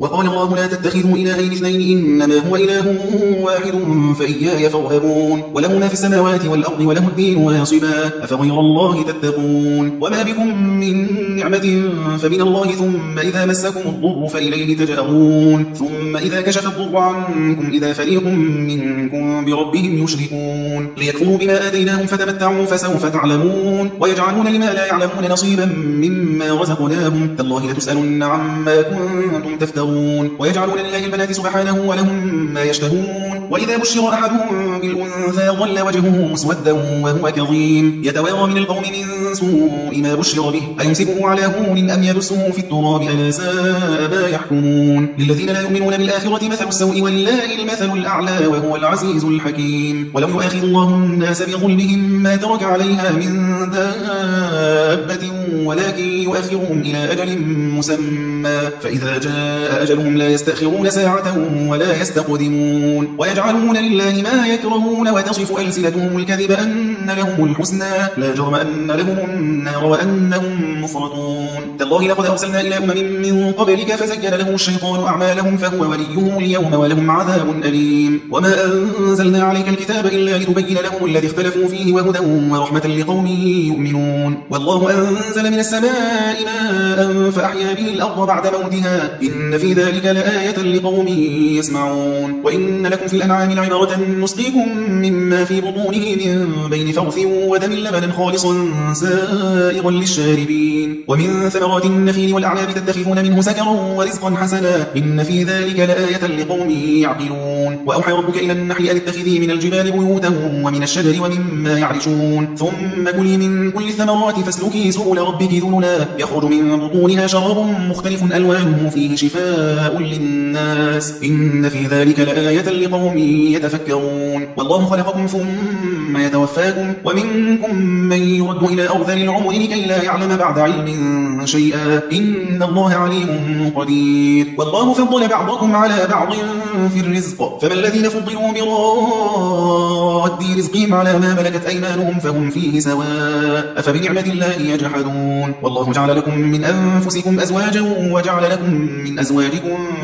وقال الله لا تتخذوا إلهين اثنين إنما هو إله واحد فإياي فارهبون وله ما في السماوات والأرض وله الدين واصبا أفغير الله تتقون وما بكم من نعمة فمن الله ثم إذا مسكم الضر فإليه تجأرون ثم إذا كشف الضر عنكم إذا فريق منكم بربهم يشركون ليكفروا بما آتيناهم فتمتعوا فسوف تعلمون ويجعلون لما لا يعلمون نصيبا مما رزقناهم تالله لتسألن عما كنتم تفترون يفترون ويجعلون لله البنات سبحانه ولهم ما يشتهون وإذا بشر أحدهم بالأنثى ظل وجهه مسودا وهو كظيم. يتوارى من القوم من سوء ما بشر به. أيمسكه على هون أم يدسه في التراب ألا ساء ما يحكمون. للذين لا يؤمنون بالآخرة مثل السوء ولله المثل الأعلى وهو العزيز الحكيم. ولو يؤاخذ الله الناس بظلمهم ما ترك عليها من دابة ولكن يؤخرهم إلى أجل مسمى. فإذا جاء أجلهم لا يستأخرون ساعة ولا يستقدمون. ويجعلون لله ما يكرهون وتصف ألسنتهم الكذب أن لهم الحسنى. لا جرم أن لهم النار وأنهم مفرطون. تالله لقد أرسلنا إلى أمم من قبلك فزين لهم الشيطان أعمالهم فهو وليهم اليوم ولهم عذاب أليم. وما أنزلنا عليك الكتاب إلا لتبين لهم الذي اختلفوا فيه وهدى ورحمة لقوم يؤمنون. والله أنزل من السماء ماء فأحيا به الأرض بعد موتها. إن في ذلك لآية لقوم يسمعون. وإن لكم في الأنعام لعبرة نسقيكم مما في بطونه من بين فرث ودم لبنا خالصا سائغا للشاربين. ومن ثمرات النخيل والأعناب تتخذون منه سكرا ورزقا حسنا. إن في ذلك لآية لقوم يعقلون. وأوحى ربك إلى النحل أن اتخذي من الجبال بيوتا ومن الشجر ومما يعرشون. ثم كلي من كل الثمرات فاسلكي سبل ربك ذللا. يخرج من بطونها شراب مختلف ألوانه فيه شفاء للناس إن في ذلك لآية لقوم يتفكرون. والله خلقكم ثم يتوفاكم ومنكم من يرد إلى أرذل العمر لكي لا يعلم بعد علم شيئا. إن الله عليم قدير. والله فضل بعضكم على بعض في الرزق. فما الذين فضلوا براد رزقهم على ما ملكت أيمانهم فهم فيه سواء. أفبنعمة الله يجحدون. والله جعل لكم من أنفسكم أزواجا وجعل لكم من أزواجكم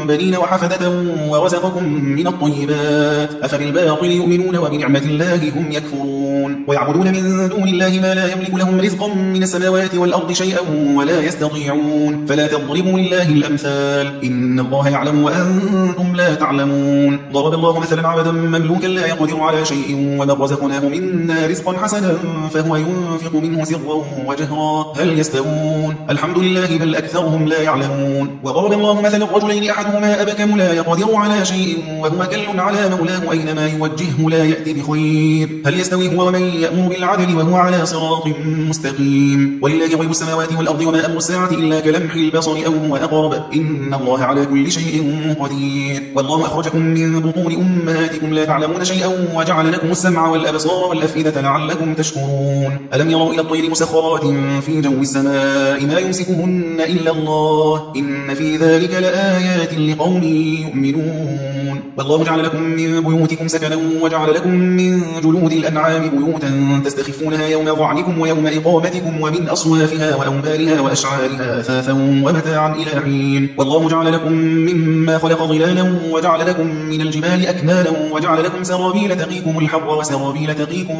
بنين وحفدة ورزقكم من الطيبات أفبالباطل يؤمنون وبنعمة الله هم يكفرون. ويعبدون من دون الله ما لا يملك لهم رزقا من السماوات والأرض شيئا ولا يستطيعون. فلا تضربوا لله الأمثال إن الله يعلم وأنتم لا تعلمون. ضرب الله مثلا عبدا مملوكا لا يقدر على شيء ومن رزقناه منا رزقا حسنا فهو ينفق منه سرا وجهرا. هل يستوون؟ الحمد لله بل أكثرهم لا يعلمون. وضرب الله مثلا رجلين أحدهما أبكم لا يقدر على شيء وهو كل على مولاه أينما يوجهه لا يأتي بخير. هل يستوي هو ومن يأمر بالعدل وهو على صراط مستقيم؟ ولله غيب السماوات والأرض وما أمر الساعة إلا كلمح البصر أو هو أقرب. إن الله على كل شيء قدير. والله أخرجكم من بطون أمهاتكم لا تعلمون شيئا وجعل لكم السمع والأبصار والأفئدة لعلكم تشكرون. ألم يروا إلى الطير مسخرات في جو السماء؟ ما يمسكهن إلا الله. إن في ذلك لآيات لقوم يؤمنون. والله جعل لكم من بيوتكم سكنا وجعل لكم من جلود الأنعام بيوتا تستخفونها يوم ضعنكم ويوم إقامتكم ومن أصوافها وأوبارها وأشعارها أثاثا ومتاعا إلى حين. والله جعل لكم مما خلق ظلالا وجعل لكم من الجبال أكنانا وجعل لكم سرابيل تقيكم الحر وسرابيل تقيكم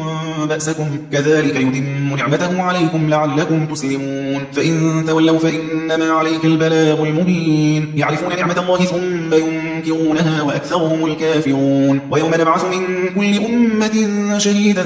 بأسكم. كذلك يتم نعمته عليكم لعلكم تسلمون. فإن تولوا فإنما عليك البلاغ المبين. يعرفون نعمة الله ثم ينفقون ينكرونها وأكثرهم الكافرون. ويوم نبعث من كل أمة شهيدا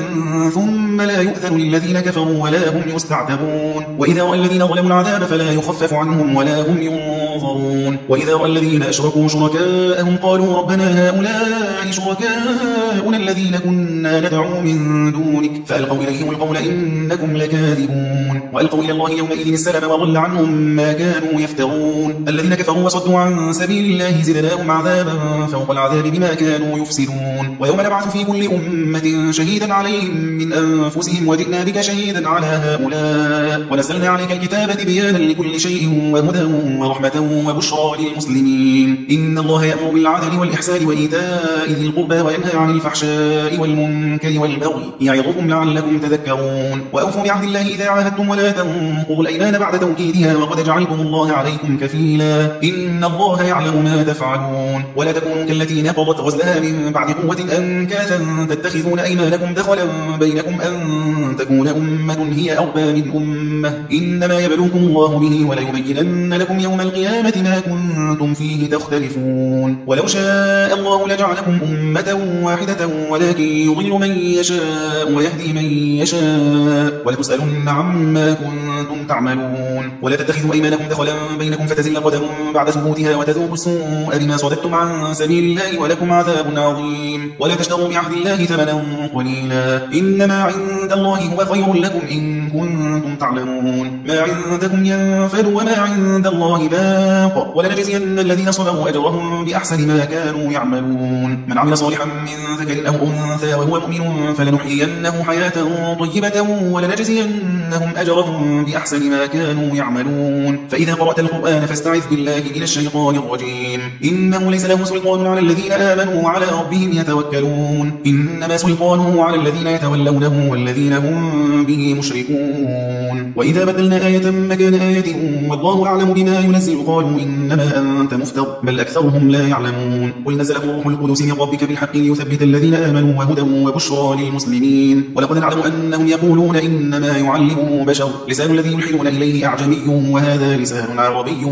ثم لا يؤذن للذين كفروا ولا هم يستعتبون. وإذا رأى الذين ظلموا العذاب فلا يخفف عنهم ولا هم ينظرون. وإذا رأى الذين أشركوا شركاءهم قالوا ربنا هؤلاء شركاؤنا الذين كنا ندعو من دونك. فألقوا إليهم القول إنكم لكاذبون. وألقوا إلى الله يومئذ السلام وضل عنهم ما كانوا يفترون. الذين كفروا وصدوا عن سبيل الله زدناهم عذابا فوق العذاب بما كانوا يفسدون. ويوم نبعث في كل أمة شهيدا عليهم من أنفسهم وجئنا بك شهيدا على هؤلاء. ونزلنا عليك الكتاب بيانا لكل شيء وهدى ورحمة وبشرى للمسلمين. إن الله يأمر بالعدل والإحسان وإيتاء ذي القربى وينهى عن الفحشاء والمنكر والبغي يعظكم لعلكم تذكرون. وأوفوا بعهد الله إذا عاهدتم ولا تنقضوا الأيمان بعد توكيدها وقد جعلكم الله عليكم كفيلا. إن الله يعلم ما تفعلون. ولا تكونوا كالتي نقضت غزلها من بعد قوة أنكاثا تتخذون أيمانكم دخلا بينكم أن تكون أمة هي أربى من أمة. إنما يبلوكم الله به وليبينن لكم يوم القيامة ما كنتم فيه تختلفون. ولو شاء الله لجعلكم أمة واحدة ولكن يضل من يشاء ويهدي من يشاء. ولتسألن عما كنتم تعملون. ولا تتخذوا أيمانكم دخلا بينكم فتزل قدم بعد ثبوتها وتذوقوا السوء بما صددتم عن سبيل الله ولكم عذاب عظيم. ولا تشتروا بعهد الله ثمنا قليلا. إنما عند الله هو خير لكم إن كنتم تعلمون. ما عندكم ينفد وما عند الله باق. ولنجزين الذين صبروا أجرهم بأحسن ما كانوا يعملون. من عمل صالحا من ذكر أو أنثى وهو مؤمن فلنحيينه حياة طيبة ولنجزينهم أجرهم بأحسن ما كانوا يعملون. فإذا قرأت القرآن فاستعذ بالله من الشيطان الرجيم. إنه ليس له سلطان على الذين آمنوا وعلى ربهم يتوكلون. إنما سلطانه على الذين يتولونه والذين هم به مشركون. وإذا بدلنا آية مكان آية والله أعلم بما ينزل. قالوا إنما أنت مفتر بل أكثرهم لا يعلمون. قل نزله روح القدس من ربك بالحق ليثبت الذين آمنوا وهدى وبشرى للمسلمين. ولقد نعلم أنهم يقولون إنما يعلمه بشر. لسان الذي يلحدون إليه أعجمي وهذا لسان عربي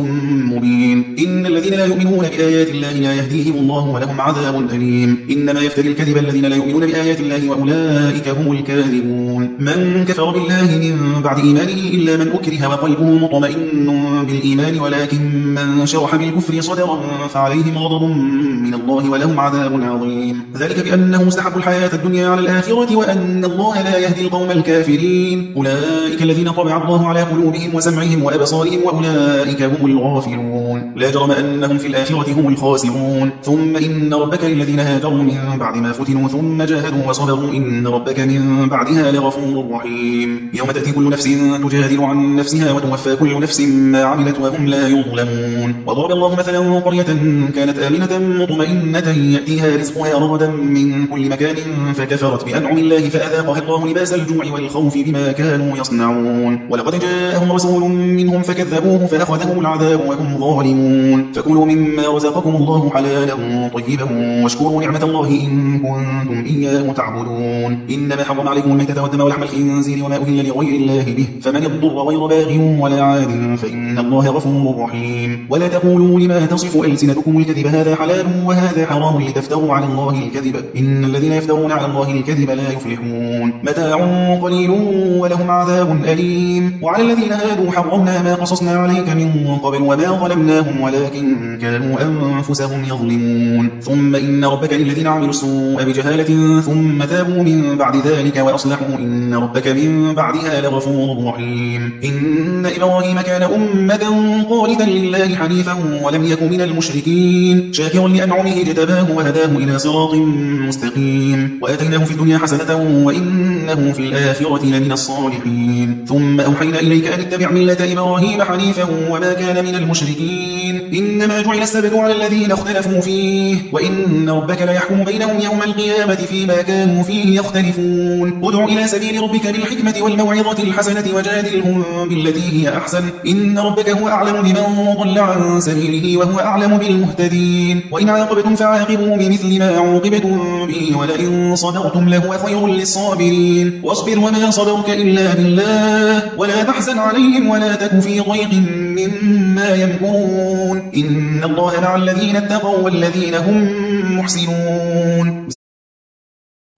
مبين. إن الذين لا يؤمنون بآيات الله لا يهديهم الله ولهم عذاب أليم. إنما يفتري الكذب الذين لا يؤمنون بآيات الله وأولئك هم الكاذبون. من كفر بالله من بعد إيمانه إلا من أكره وقلبه مطمئن بالإيمان ولكن من شرح بالكفر صدرا فعليهم غضب من الله ولهم عذاب عظيم. ذلك بأنه مستحب الحياة الدنيا على الآخرة وأن الله لا يهدي القوم الكافرين. أولئك الذين طبع الله على قلوبهم وسمعهم وأبصارهم وأولئك هم الغافلون. لا جرم أنهم في الآخرة هم الخاسرون. ثم إن ربك للذين هاجروا من بعد ما فتنوا ثم جاهدوا وصبروا. إن ربك من بعدها لغفور رحيم. يوم تأتي كل نفس تجادل عن نفسها وتوفى كل نفس ما عملت وهم لا يظلمون. وضرب الله مثلا قرية كانت آمنة مطمئنة يأتيها رزقها رغدا من كل مكان فكفرت بأنعم الله فأذاقها الله لباس الجوع والخوف بما كانوا يصنعون. ولقد جاءهم رسول منهم فكذبوه فأخذهم العذاب وهم ظالمون. فكلوا مما رزقكم الله حلالا طيبا واشكروا نعمة الله إن كنتم إياه تعبدون. إنما حرم عليكم الميتة والدم ولحم الخنزير وما أهل لغير الله به. فمن اضطر غير باغ ولا عاد فإن الله غفور رحيم. ولا تقولوا لما تصف ألسنتكم الكذب هذا حلال وهذا حرام لتفتروا على الله الكذب. إن الذين يفترون على الله الكذب لا يفلحون. متاع قليل ولهم عذاب أليم. وعلى الذين هادوا حرمنا ما قصصنا عليك من قبل وما ظلمناهم ولكن كانوا أنفسهم يظلمون. ثم إن ربك للذين عملوا السوء بجهالة ثم تابوا من بعد ذلك وأصلحوا إن ربك من بعدها لغفور رحيم. إن إبراهيم كان أمة قانتا لله حنيفا ولم يك من المشركين شاكرا لأنعمه اجتباه وهداه إلى صراط مستقيم. وآتيناه في الدنيا حسنة وإنه في الآخرة لمن الصالحين. ثم أوحينا إليك أن اتبع ملة إبراهيم حنيفا وما كان من المشركين. إنما جعل السبت على الذين اختلفوا فيه وإن ربك ليحكم بينهم يوم القيامة فيما كانوا فيه يختلفون. ادع إلى سبيل ربك بالحكمة والموعظة الحسنة وجادلهم بالتي هي أحسن. إن ربك هو أعلم بمن ضل عن سبيله وهو أعلم بالمهتدين. وإن عاقبتم فعاقبوا بمثل ما عوقبتم به ولئن صبرتم لهو خير للصابرين. واصبر وما صبرك إلا بالله ولا تحزن عليهم ولا تك في ضيق مما يمكرون. إن الله مع الذين الذين اتقوا والذين هم محسنون.